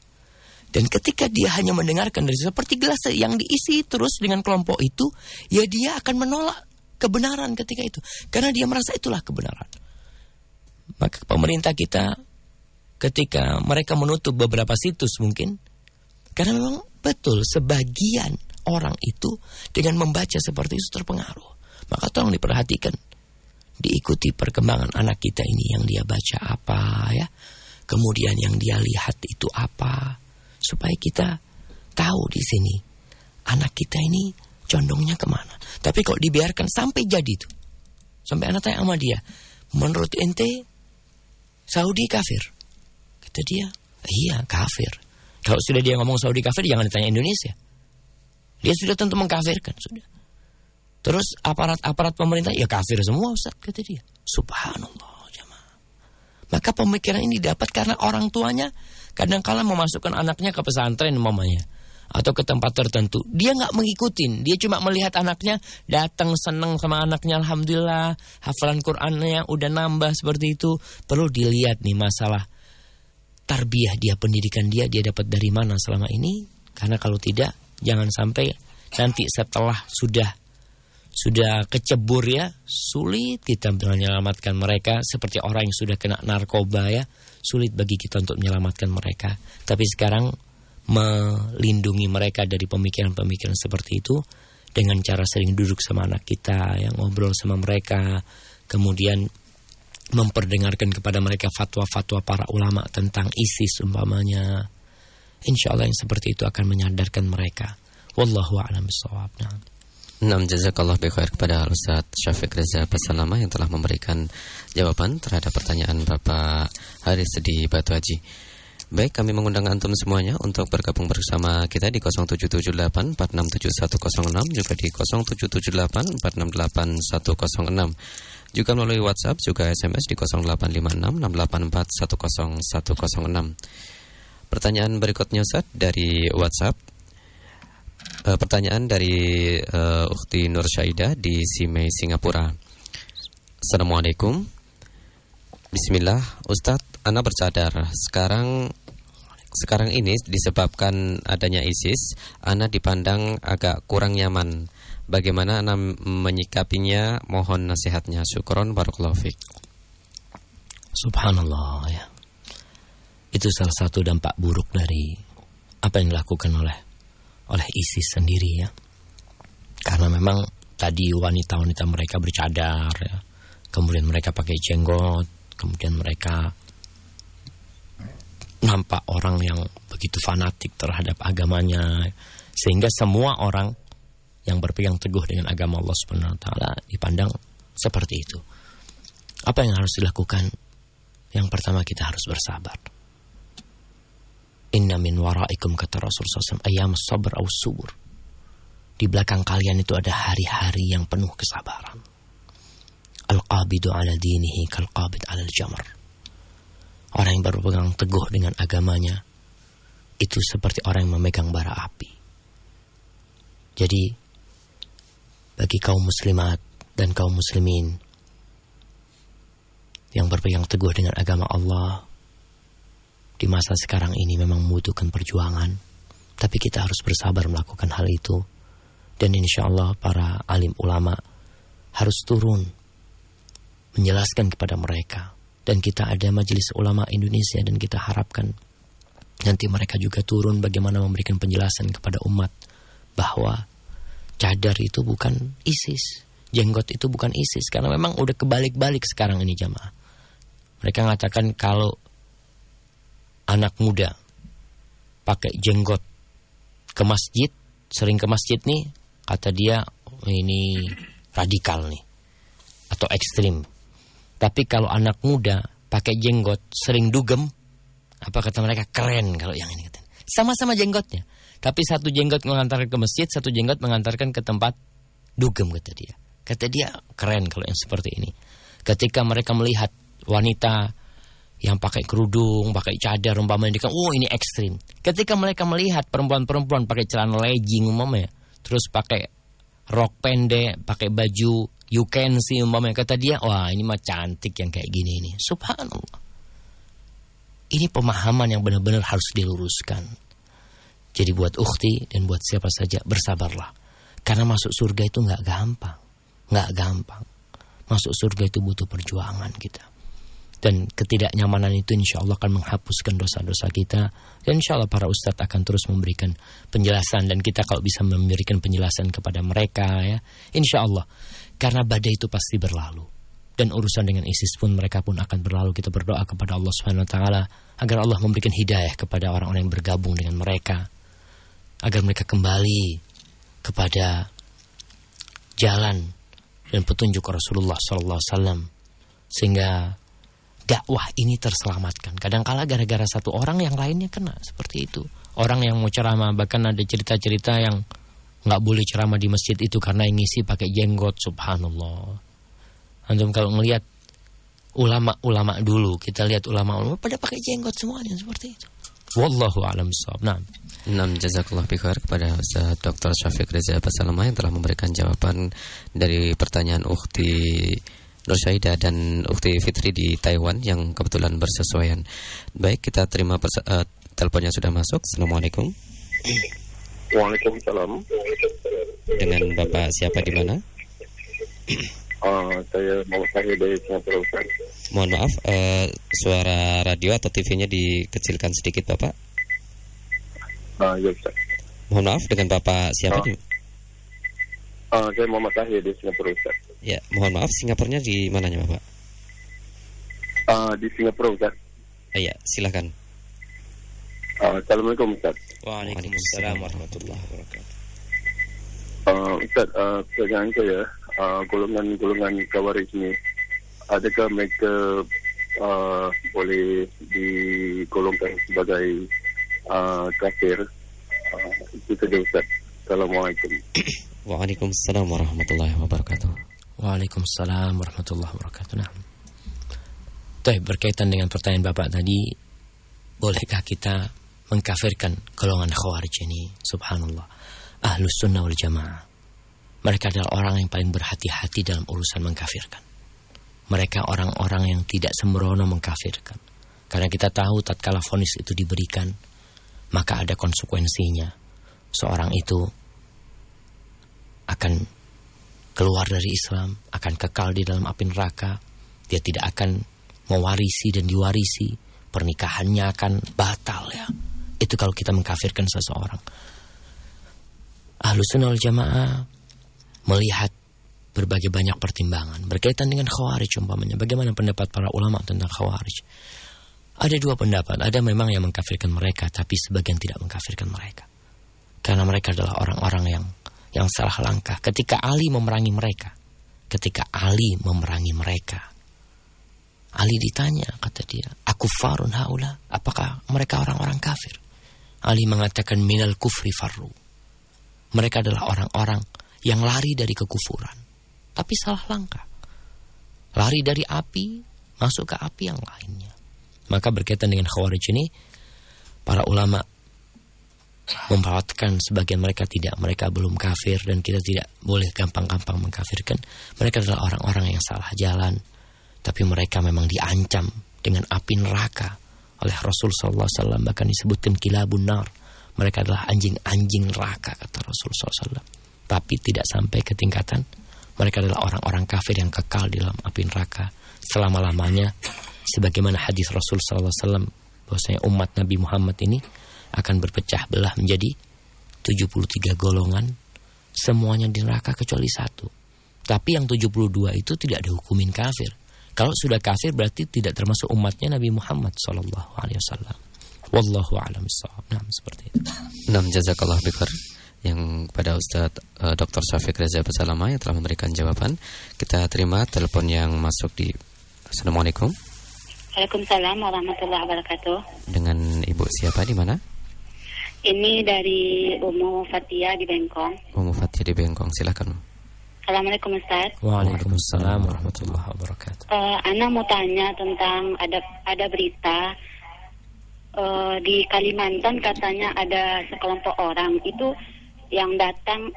Dan ketika dia hanya mendengarkan dari seperti gelas yang diisi terus dengan kelompok itu, ya dia akan menolak kebenaran ketika itu. Karena dia merasa itulah kebenaran. Maka pemerintah kita ketika mereka menutup beberapa situs mungkin karena memang betul sebagian orang itu dengan membaca seperti itu terpengaruh. Maka tolong diperhatikan. Diikuti perkembangan anak kita ini yang dia baca apa ya. Kemudian yang dia lihat itu apa. Supaya kita tahu di sini anak kita ini condongnya ke mana. Tapi kalau dibiarkan sampai jadi itu. Sampai anak tanya sama dia. Menurut ente Saudi kafir. Kata dia, iya kafir. Kalau sudah dia ngomong Saudi kafir, jangan ditanya Indonesia. Dia sudah tentu mengkafirkan, sudah. Terus aparat-aparat pemerintah, ya kafir semua Ustaz, kata dia. Subhanallah, jemaah. Maka pemikiran ini dapat karena orang tuanya kadang-kala memasukkan anaknya ke pesantren, mamanya atau ke tempat tertentu. Dia nggak mengikutin, dia cuma melihat anaknya datang seneng sama anaknya, alhamdulillah hafalan Qurannya udah nambah seperti itu. Perlu dilihat nih masalah tarbiyah dia, pendidikan dia, dia dapat dari mana selama ini? Karena kalau tidak, jangan sampai nanti setelah sudah sudah kecebur ya, sulit kita menyelamatkan mereka seperti orang yang sudah kena narkoba ya, sulit bagi kita untuk menyelamatkan mereka. Tapi sekarang melindungi mereka dari pemikiran-pemikiran seperti itu dengan cara sering duduk sama anak kita, yang ngobrol sama mereka, kemudian memperdengarkan kepada mereka fatwa-fatwa para ulama tentang ISIS umpamanya. Insya Allah yang seperti itu akan menyadarkan mereka. Wallahu a'lam bishawab. Nam jazakallah khair kepada Ustaz Syafiq Reza Pasalama yang telah memberikan jawaban terhadap pertanyaan Bapak Haris di Batu Haji. Baik, kami mengundang antum semuanya untuk bergabung bersama kita di 0778 467106 juga di 0778 468106. Juga melalui WhatsApp juga SMS di 0856 684 Pertanyaan berikutnya Ustaz dari WhatsApp. E, pertanyaan dari e, Ukti Nur Syaida di Simei Singapura. Assalamualaikum. Bismillah, Ustadz, Ana bercadar. Sekarang sekarang ini disebabkan adanya ISIS, Ana dipandang agak kurang nyaman Bagaimana Anda menyikapinya? Mohon nasihatnya. Syukron barakallahu. Subhanallah ya. Itu salah satu dampak buruk dari apa yang dilakukan oleh oleh ISIS sendiri ya. Karena memang tadi wanita-wanita mereka bercadar ya. Kemudian mereka pakai jenggot, kemudian mereka nampak orang yang begitu fanatik terhadap agamanya sehingga semua orang yang berpegang teguh dengan agama Allah Subhanahu wa taala dipandang seperti itu. Apa yang harus dilakukan? Yang pertama kita harus bersabar. Inna min waraikum kata Rasul SAW ayam sabar au subur. Di belakang kalian itu ada hari-hari yang penuh kesabaran. Al-qabidu ala dinihi kal-qabid ala jamar. Orang yang berpegang teguh dengan agamanya itu seperti orang yang memegang bara api. Jadi bagi kaum muslimat dan kaum muslimin yang berpegang teguh dengan agama Allah di masa sekarang ini memang membutuhkan perjuangan. Tapi kita harus bersabar melakukan hal itu. Dan insya Allah para alim ulama harus turun menjelaskan kepada mereka. Dan kita ada majelis ulama Indonesia dan kita harapkan nanti mereka juga turun bagaimana memberikan penjelasan kepada umat bahwa cadar itu bukan ISIS, jenggot itu bukan ISIS. Karena memang udah kebalik-balik sekarang ini jamaah. Mereka mengatakan kalau anak muda pakai jenggot ke masjid, sering ke masjid nih, kata dia oh, ini radikal nih atau ekstrim. Tapi kalau anak muda pakai jenggot sering dugem, apa kata mereka keren kalau yang ini Sama-sama jenggotnya. Tapi satu jenggot mengantarkan ke masjid, satu jenggot mengantarkan ke tempat dugem kata dia. Kata dia keren kalau yang seperti ini. Ketika mereka melihat wanita yang pakai kerudung, pakai cadar umpamanya kan, oh ini ekstrim. Ketika mereka melihat perempuan-perempuan pakai celana legging umpamanya, terus pakai rok pendek, pakai baju you can see umpamanya kata dia, wah ini mah cantik yang kayak gini ini. Subhanallah. Ini pemahaman yang benar-benar harus diluruskan. Jadi buat ukhti dan buat siapa saja bersabarlah. Karena masuk surga itu nggak gampang. nggak gampang. Masuk surga itu butuh perjuangan kita. Dan ketidaknyamanan itu insya Allah akan menghapuskan dosa-dosa kita. Dan insya Allah para ustadz akan terus memberikan penjelasan. Dan kita kalau bisa memberikan penjelasan kepada mereka ya. Insya Allah. Karena badai itu pasti berlalu. Dan urusan dengan ISIS pun mereka pun akan berlalu. Kita berdoa kepada Allah Subhanahu Wa Taala agar Allah memberikan hidayah kepada orang-orang yang bergabung dengan mereka agar mereka kembali kepada jalan dan petunjuk Rasulullah SAW sehingga dakwah ini terselamatkan. Kadangkala gara-gara satu orang yang lainnya kena seperti itu. Orang yang mau ceramah bahkan ada cerita-cerita yang nggak boleh ceramah di masjid itu karena ngisi pakai jenggot. Subhanallah. Antum kalau ngelihat ulama-ulama dulu, kita lihat ulama-ulama pada pakai jenggot semuanya seperti itu. Wallahu a'lam bishawab. Nah. Nam jazakallah bikhair kepada Ustaz Dr. Syafiq Reza Basalama yang telah memberikan jawaban dari pertanyaan Ukti Nur Syaida dan Ukti Fitri di Taiwan yang kebetulan bersesuaian. Baik, kita terima uh, teleponnya sudah masuk. Assalamualaikum. Waalaikumsalam. Dengan Bapak siapa di mana? Uh, saya mau saya dari Singapura Ustaz. Mohon maaf, uh, suara radio atau TV-nya dikecilkan sedikit Bapak. Uh, ya Ustaz. Mohon maaf dengan Bapak siapa uh, di? Uh, saya Muhammad Tahir di Singapura Ustaz. Ya, mohon maaf Singapurnya di mananya Bapak? Uh, di Singapura Ustaz. Uh, ya, silakan. Uh, Assalamualaikum Ustaz. Waalaikumsalam warahmatullahi wabarakatuh. Uh, Ustaz, uh, pertanyaan saya, uh, golongan-golongan kawaris ini, adakah mereka uh, boleh digolongkan sebagai uh, kafir? Uh, itu saja Ustaz. Assalamualaikum. Waalaikumsalam warahmatullahi wabarakatuh. Waalaikumsalam warahmatullahi wabarakatuh. Nah. Tuh, berkaitan dengan pertanyaan Bapak tadi, bolehkah kita mengkafirkan golongan khawarij ini? Subhanallah. Ahlus sunnah wal jamaah. Mereka adalah orang yang paling berhati-hati dalam urusan mengkafirkan. Mereka orang-orang yang tidak sembrono mengkafirkan. Karena kita tahu tatkala vonis itu diberikan, maka ada konsekuensinya. Seorang itu akan keluar dari Islam, akan kekal di dalam api neraka. Dia tidak akan mewarisi dan diwarisi. Pernikahannya akan batal ya. Itu kalau kita mengkafirkan seseorang. Ahlu sunnah jamaah melihat berbagai banyak pertimbangan berkaitan dengan khawarij umpamanya. Bagaimana pendapat para ulama tentang khawarij? Ada dua pendapat. Ada memang yang mengkafirkan mereka, tapi sebagian tidak mengkafirkan mereka. Karena mereka adalah orang-orang yang yang salah langkah ketika Ali memerangi mereka. Ketika Ali memerangi mereka. Ali ditanya, kata dia, aku farun haula, apakah mereka orang-orang kafir? Ali mengatakan minal kufri farru. Mereka adalah orang-orang yang lari dari kekufuran. Tapi salah langkah. Lari dari api, masuk ke api yang lainnya. Maka berkaitan dengan khawarij ini, para ulama memperawatkan sebagian mereka tidak. Mereka belum kafir dan kita tidak boleh gampang-gampang mengkafirkan. Mereka adalah orang-orang yang salah jalan. Tapi mereka memang diancam dengan api neraka oleh Rasul sallallahu alaihi wasallam bahkan disebutkan kilabun nar. Mereka adalah anjing-anjing neraka kata Rasul SAW tapi tidak sampai ke tingkatan mereka adalah orang-orang kafir yang kekal di dalam api neraka. Selama-lamanya sebagaimana hadis Rasul SAW bahwasanya umat Nabi Muhammad ini akan berpecah belah menjadi 73 golongan semuanya di neraka kecuali satu. Tapi yang 72 itu tidak dihukumin kafir. Kalau sudah kafir berarti tidak termasuk umatnya Nabi Muhammad sallallahu alaihi wasallam. Wallahu a'lam Nah, seperti itu. Nam jazakallah bikar yang pada Ustadz uh, Dr. Syafiq Reza Basalama yang telah memberikan jawaban. Kita terima telepon yang masuk di Assalamualaikum. Waalaikumsalam warahmatullahi wabarakatuh. Dengan Ibu siapa di mana? Ini dari Umu Fatia di Bengkong. Umu Fatia di Bengkong, silakan. Assalamualaikum Ustaz. Waalaikumsalam warahmatullahi wabarakatuh. Uh, Ana mau tanya tentang ada ada berita uh, di Kalimantan katanya ada sekelompok orang itu yang datang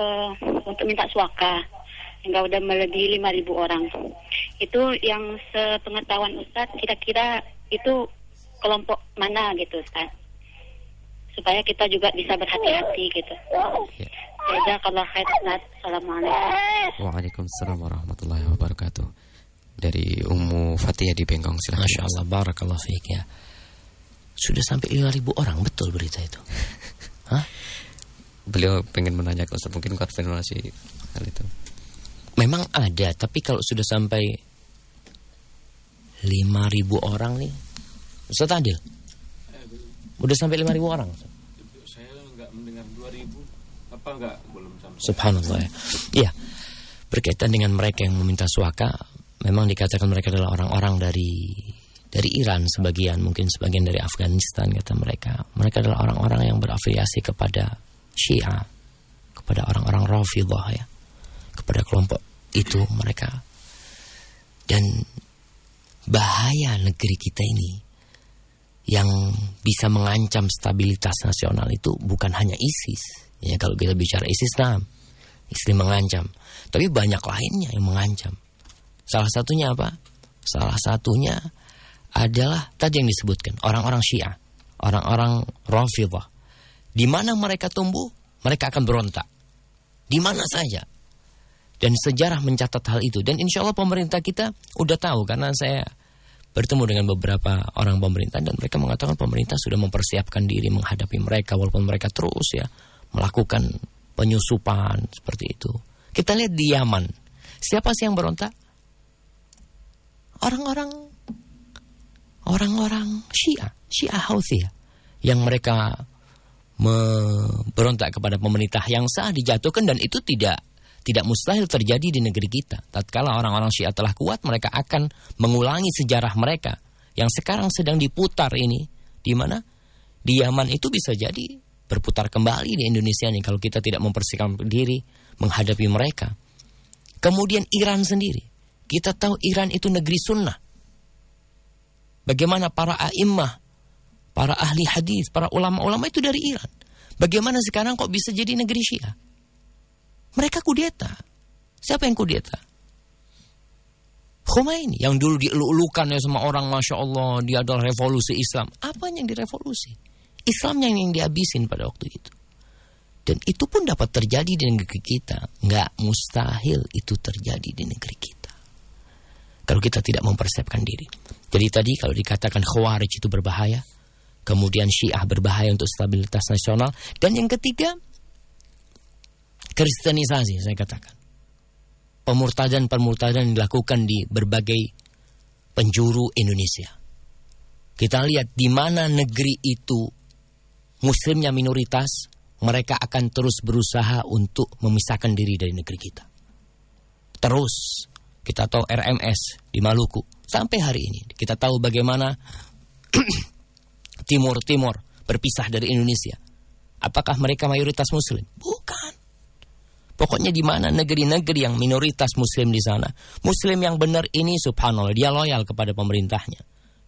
uh, untuk minta suaka hingga udah melebihi 5.000 orang. Itu yang sepengetahuan Ustaz kira-kira itu kelompok mana gitu Ustaz? Supaya kita juga bisa berhati-hati gitu. Ya. kalau khair Assalamualaikum. Waalaikumsalam warahmatullahi wabarakatuh. Dari Ummu Fatihah di Bengkong silahkan. Masya Allah, barakallah fiik ya. Sudah sampai 5000 orang, betul berita itu. Hah? Beliau pengen menanyakan Ustaz, mungkin konfirmasi hal itu. Memang ada, tapi kalau sudah sampai 5000 orang nih, Ustaz Adil, Udah sampai 5000 orang. Saya enggak mendengar 2000. Apa enggak belum sampai. Subhanallah ya. Iya. Berkaitan dengan mereka yang meminta suaka, memang dikatakan mereka adalah orang-orang dari dari Iran sebagian, mungkin sebagian dari Afghanistan kata mereka. Mereka adalah orang-orang yang berafiliasi kepada Syiah, kepada orang-orang Rafidhah ya. Kepada kelompok itu mereka. Dan bahaya negeri kita ini yang bisa mengancam stabilitas nasional itu bukan hanya ISIS. Ya kalau kita bicara ISIS, nah, ISIS mengancam. Tapi banyak lainnya yang mengancam. Salah satunya apa? Salah satunya adalah tadi yang disebutkan orang-orang Syiah, orang-orang Rafidhah. Di mana mereka tumbuh, mereka akan berontak. Di mana saja. Dan sejarah mencatat hal itu. Dan insya Allah pemerintah kita udah tahu karena saya bertemu dengan beberapa orang pemerintah dan mereka mengatakan pemerintah sudah mempersiapkan diri menghadapi mereka walaupun mereka terus ya melakukan penyusupan seperti itu. Kita lihat di Yaman. Siapa sih yang berontak? Orang-orang orang-orang Syiah, Syiah Houthiyah yang mereka berontak kepada pemerintah yang sah dijatuhkan dan itu tidak tidak mustahil terjadi di negeri kita. Tatkala orang-orang Syiah telah kuat, mereka akan mengulangi sejarah mereka yang sekarang sedang diputar ini di mana di Yaman itu bisa jadi berputar kembali di Indonesia nih kalau kita tidak mempersiapkan diri menghadapi mereka. Kemudian Iran sendiri. Kita tahu Iran itu negeri sunnah. Bagaimana para a'immah, para ahli hadis, para ulama-ulama itu dari Iran. Bagaimana sekarang kok bisa jadi negeri Syiah? Mereka kudeta. Siapa yang kudeta? Khomeini yang dulu dielulukan ya sama orang Masya Allah dia adalah revolusi Islam. Apa yang direvolusi? Islam yang, yang dihabisin pada waktu itu. Dan itu pun dapat terjadi di negeri kita. Nggak mustahil itu terjadi di negeri kita. Kalau kita tidak mempersiapkan diri. Jadi tadi kalau dikatakan khawarij itu berbahaya. Kemudian syiah berbahaya untuk stabilitas nasional. Dan yang ketiga, kristenisasi saya katakan. Pemurtadan-pemurtadan dilakukan di berbagai penjuru Indonesia. Kita lihat di mana negeri itu muslimnya minoritas, mereka akan terus berusaha untuk memisahkan diri dari negeri kita. Terus kita tahu RMS di Maluku sampai hari ini kita tahu bagaimana Timur Timur berpisah dari Indonesia. Apakah mereka mayoritas muslim? Bukan. Pokoknya di mana negeri-negeri yang minoritas muslim di sana, muslim yang benar ini subhanallah dia loyal kepada pemerintahnya.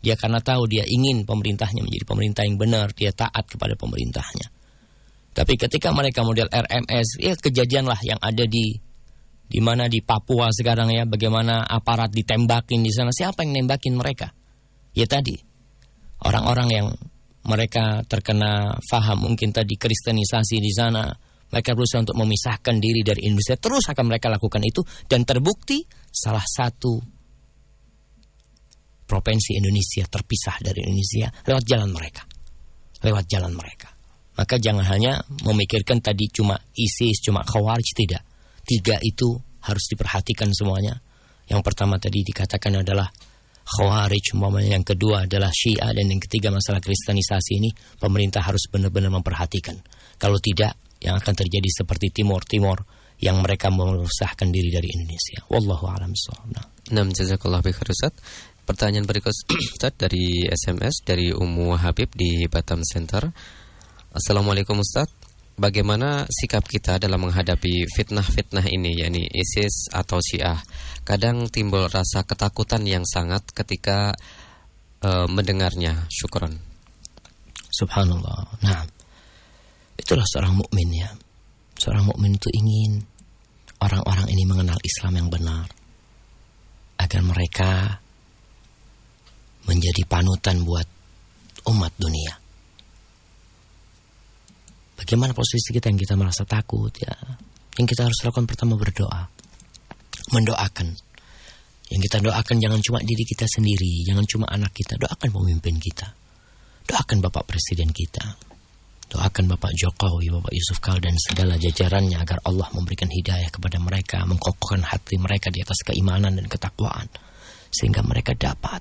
Dia karena tahu dia ingin pemerintahnya menjadi pemerintah yang benar, dia taat kepada pemerintahnya. Tapi ketika mereka model RMS, ya kejadianlah yang ada di di mana di Papua sekarang ya, bagaimana aparat ditembakin di sana, siapa yang nembakin mereka? Ya tadi orang-orang yang mereka terkena faham mungkin tadi kristenisasi di sana, mereka berusaha untuk memisahkan diri dari Indonesia. Terus akan mereka lakukan itu. Dan terbukti salah satu provinsi Indonesia terpisah dari Indonesia lewat jalan mereka. Lewat jalan mereka. Maka jangan hanya memikirkan tadi cuma ISIS, cuma Khawarij. Tidak. Tiga itu harus diperhatikan semuanya. Yang pertama tadi dikatakan adalah Khawarij, yang kedua adalah Syiah dan yang ketiga masalah kristenisasi ini pemerintah harus benar-benar memperhatikan. Kalau tidak yang akan terjadi seperti Timur Timur yang mereka merusakkan diri dari Indonesia. Wallahu a'lam Nah, jazakallah khair Ustaz. Pertanyaan berikut Ustaz dari SMS dari Ummu Habib di Batam Center. Assalamualaikum Ustaz. Bagaimana sikap kita dalam menghadapi fitnah-fitnah ini yakni ISIS atau Syiah? Kadang timbul rasa ketakutan yang sangat ketika uh, mendengarnya. Syukron. Subhanallah. Nah, Itulah seorang mukmin ya. Seorang mukmin itu ingin orang-orang ini mengenal Islam yang benar agar mereka menjadi panutan buat umat dunia. Bagaimana posisi kita yang kita merasa takut ya? Yang kita harus lakukan pertama berdoa. Mendoakan. Yang kita doakan jangan cuma diri kita sendiri, jangan cuma anak kita, doakan pemimpin kita. Doakan Bapak Presiden kita, Doakan Bapak Jokowi, Bapak Yusuf Kal dan segala jajarannya agar Allah memberikan hidayah kepada mereka, mengkokohkan hati mereka di atas keimanan dan ketakwaan. Sehingga mereka dapat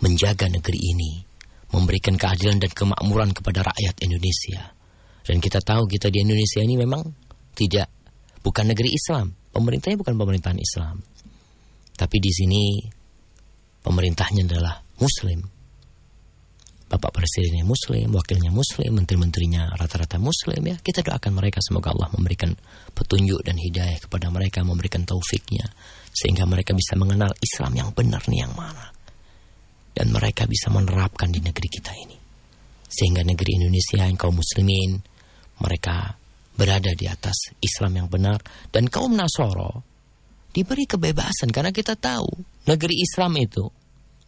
menjaga negeri ini, memberikan keadilan dan kemakmuran kepada rakyat Indonesia. Dan kita tahu kita di Indonesia ini memang tidak bukan negeri Islam. Pemerintahnya bukan pemerintahan Islam. Tapi di sini pemerintahnya adalah Muslim. Bapak Presidennya Muslim, wakilnya Muslim, menteri-menterinya rata-rata Muslim ya. Kita doakan mereka semoga Allah memberikan petunjuk dan hidayah kepada mereka, memberikan taufiknya sehingga mereka bisa mengenal Islam yang benar nih yang mana. Dan mereka bisa menerapkan di negeri kita ini. Sehingga negeri Indonesia yang kaum muslimin mereka berada di atas Islam yang benar dan kaum Nasoro Diberi kebebasan karena kita tahu negeri Islam itu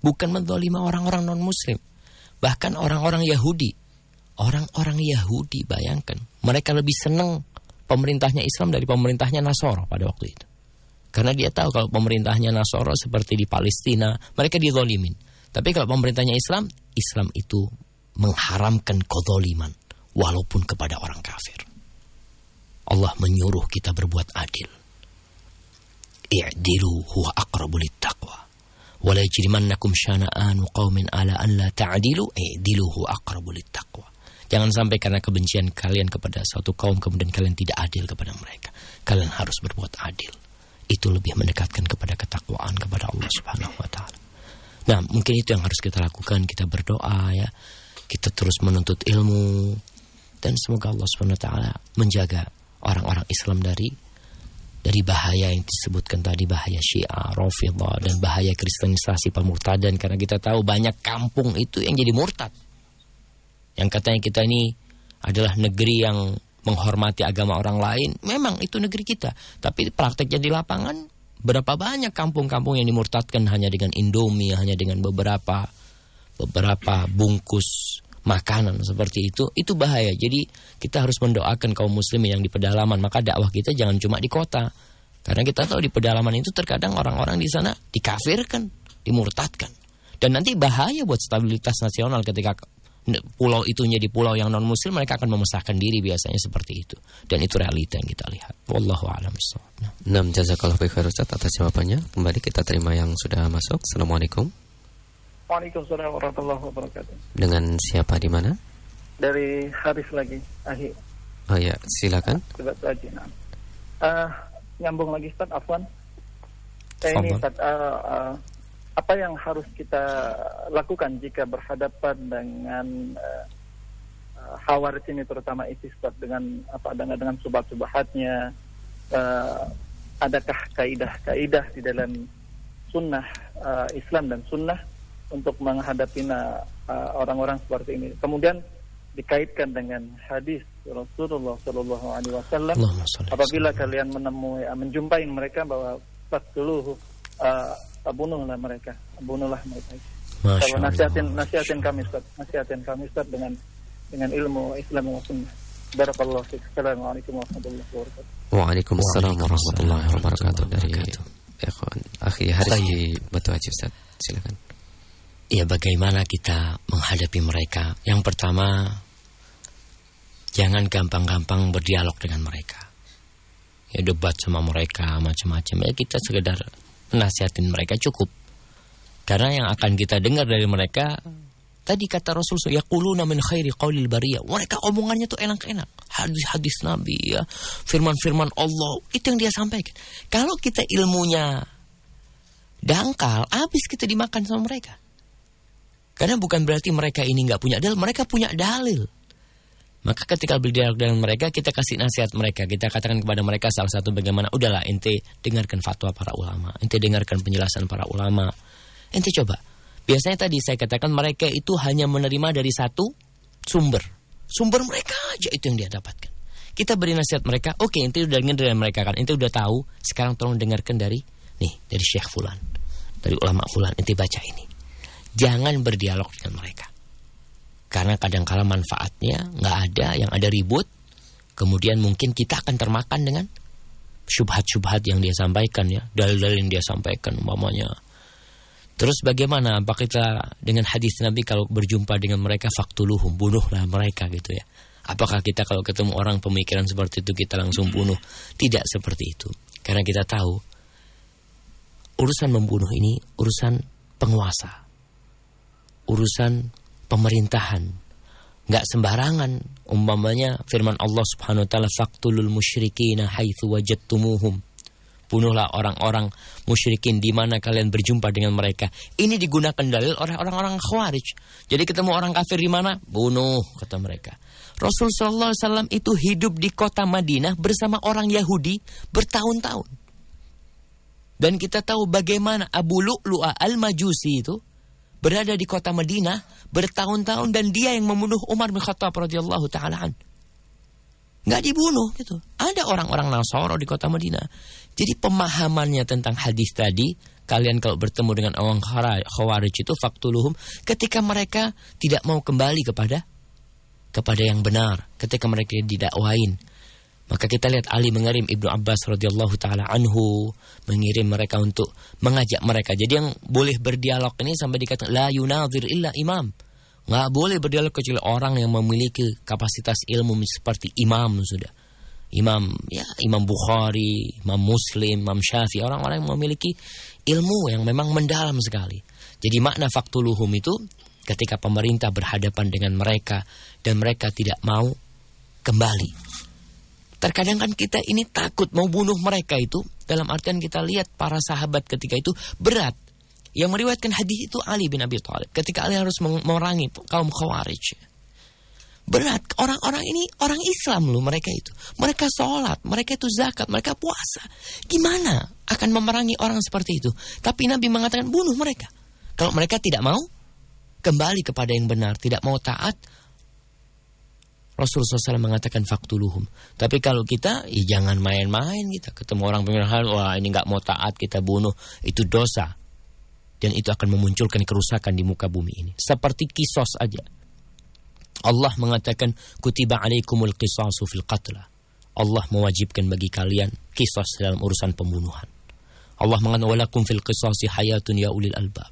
bukan menzalimi orang-orang non-muslim. Bahkan orang-orang Yahudi. Orang-orang Yahudi bayangkan. Mereka lebih senang pemerintahnya Islam dari pemerintahnya Nasoro pada waktu itu. Karena dia tahu kalau pemerintahnya Nasoro seperti di Palestina, mereka dizolimin. Tapi kalau pemerintahnya Islam, Islam itu mengharamkan kezoliman walaupun kepada orang kafir. Allah menyuruh kita berbuat adil. I'dilu huwa aqrabu littaqwa. Wa la yajrimannakum syana'anu qaumin ala an la ta'dilu i'dilu huwa aqrabu littaqwa. Jangan sampai karena kebencian kalian kepada suatu kaum kemudian kalian tidak adil kepada mereka. Kalian harus berbuat adil. Itu lebih mendekatkan kepada ketakwaan kepada Allah Subhanahu wa taala. Nah, mungkin itu yang harus kita lakukan, kita berdoa ya. Kita terus menuntut ilmu dan semoga Allah Subhanahu wa taala menjaga orang-orang Islam dari dari bahaya yang disebutkan tadi bahaya Syiah, Rafidhah dan bahaya kristenisasi pemurtadan karena kita tahu banyak kampung itu yang jadi murtad. Yang katanya kita ini adalah negeri yang menghormati agama orang lain, memang itu negeri kita. Tapi prakteknya di lapangan berapa banyak kampung-kampung yang dimurtadkan hanya dengan Indomie, hanya dengan beberapa beberapa bungkus makanan seperti itu itu bahaya. Jadi kita harus mendoakan kaum muslim yang di pedalaman. Maka dakwah kita jangan cuma di kota. Karena kita tahu di pedalaman itu terkadang orang-orang di sana dikafirkan, dimurtadkan. Dan nanti bahaya buat stabilitas nasional ketika pulau itu jadi pulau yang non muslim mereka akan memisahkan diri biasanya seperti itu dan itu realita yang kita lihat wallahu a'lam nah. Enam jazakallah khair Ustaz atas jawabannya kembali kita terima yang sudah masuk Assalamualaikum Waalaikumsalam warahmatullahi wabarakatuh. Dengan siapa di mana? Dari Haris lagi, Ahi. Oh ya, silakan. Sobat Haji. Nah. Uh, nyambung lagi Ustaz, Afwan. Saya ini Ustaz, uh, uh, apa yang harus kita lakukan jika berhadapan dengan uh, uh, ini terutama ISIS Ustaz dengan apa dengan dengan subhat-subhatnya uh, adakah kaidah-kaidah di dalam sunnah uh, Islam dan sunnah untuk menghadapi uh, orang-orang seperti ini. Kemudian dikaitkan dengan hadis Rasulullah Shallallahu Alaihi Wasallam apabila kalian menemui uh, menjumpai mereka bahwa faktuluhu uh, bunuhlah mereka bunuhlah mereka kalau nasihatin nasihatin kami Ustaz nasihatin kami Ustaz dengan dengan ilmu Islam dan sunnah Barakallahu fiik. Assalamualaikum warahmatullahi wabarakatuh. Waalaikumsalam warahmatullahi wabarakatuh dari Ikhwan Akhi Haris Batu Haji Ustaz. Silakan. Ya bagaimana kita menghadapi mereka Yang pertama Jangan gampang-gampang berdialog dengan mereka Ya debat sama mereka Macam-macam Ya kita sekedar menasihatin mereka cukup Karena yang akan kita dengar dari mereka Tadi kata Rasul ya kuluna min khairi qaulil bariyah. Mereka omongannya tuh enak-enak. Hadis-hadis Nabi ya, firman-firman Allah, itu yang dia sampaikan. Kalau kita ilmunya dangkal, habis kita dimakan sama mereka. Karena bukan berarti mereka ini nggak punya dalil, mereka punya dalil. Maka ketika berdialog dengan mereka, kita kasih nasihat mereka. Kita katakan kepada mereka salah satu bagaimana, udahlah ente dengarkan fatwa para ulama. Ente dengarkan penjelasan para ulama. Ente coba. Biasanya tadi saya katakan mereka itu hanya menerima dari satu sumber. Sumber mereka aja itu yang dia dapatkan. Kita beri nasihat mereka, oke okay, ente udah dengar dari mereka kan. Ente udah tahu, sekarang tolong dengarkan dari, nih, dari Syekh Fulan. Dari ulama Fulan, ente baca ini jangan berdialog dengan mereka. Karena kadang-kala manfaatnya nggak ada, yang ada ribut. Kemudian mungkin kita akan termakan dengan syubhat-syubhat yang dia sampaikan ya, dalil-dalil yang dia sampaikan umpamanya. Terus bagaimana? Apa kita dengan hadis Nabi kalau berjumpa dengan mereka faktuluhum, bunuhlah mereka gitu ya. Apakah kita kalau ketemu orang pemikiran seperti itu kita langsung bunuh? Tidak seperti itu. Karena kita tahu urusan membunuh ini urusan penguasa urusan pemerintahan. Nggak sembarangan. Umpamanya firman Allah Subhanahu wa taala faqtulul musyrikina haitsu wajadtumuhum. Bunuhlah orang-orang musyrikin di mana kalian berjumpa dengan mereka. Ini digunakan dalil oleh orang-orang Khawarij. Jadi ketemu orang kafir di mana? Bunuh kata mereka. Rasul sallallahu alaihi wasallam itu hidup di kota Madinah bersama orang Yahudi bertahun-tahun. Dan kita tahu bagaimana Abu Lu'lu'a al-Majusi itu berada di kota Madinah bertahun-tahun dan dia yang membunuh Umar bin Khattab radhiyallahu taala nggak dibunuh gitu. Ada orang-orang Nasoro di kota Madinah. Jadi pemahamannya tentang hadis tadi, kalian kalau bertemu dengan orang Khawarij itu faktuluhum ketika mereka tidak mau kembali kepada kepada yang benar, ketika mereka didakwain. Maka kita lihat Ali mengirim Ibnu Abbas radhiyallahu taala anhu mengirim mereka untuk mengajak mereka. Jadi yang boleh berdialog ini sampai dikatakan la yunazir illa imam Nggak boleh berdialog kecuali orang yang memiliki kapasitas ilmu seperti imam sudah. Imam ya Imam Bukhari, Imam Muslim, Imam Syafi'i, orang-orang yang memiliki ilmu yang memang mendalam sekali. Jadi makna faktuluhum itu ketika pemerintah berhadapan dengan mereka dan mereka tidak mau kembali. Terkadang kan kita ini takut mau bunuh mereka itu dalam artian kita lihat para sahabat ketika itu berat yang meriwayatkan hadis itu Ali bin Abi Thalib. Ketika Ali harus memerangi kaum Khawarij. Berat. Orang-orang ini orang Islam loh mereka itu. Mereka sholat, mereka itu zakat, mereka puasa. Gimana akan memerangi orang seperti itu? Tapi Nabi mengatakan bunuh mereka. Kalau mereka tidak mau kembali kepada yang benar, tidak mau taat, Rasulullah SAW mengatakan faktuluhum. Tapi kalau kita, ya jangan main-main kita. Ketemu orang pemilihan, wah ini nggak mau taat, kita bunuh. Itu dosa dan itu akan memunculkan kerusakan di muka bumi ini. Seperti kisos aja. Allah mengatakan kutiba alaikumul qisasu fil qatla. Allah mewajibkan bagi kalian kisos dalam urusan pembunuhan. Allah mengatakan walakum fil qisasi hayatun ya ulil albab.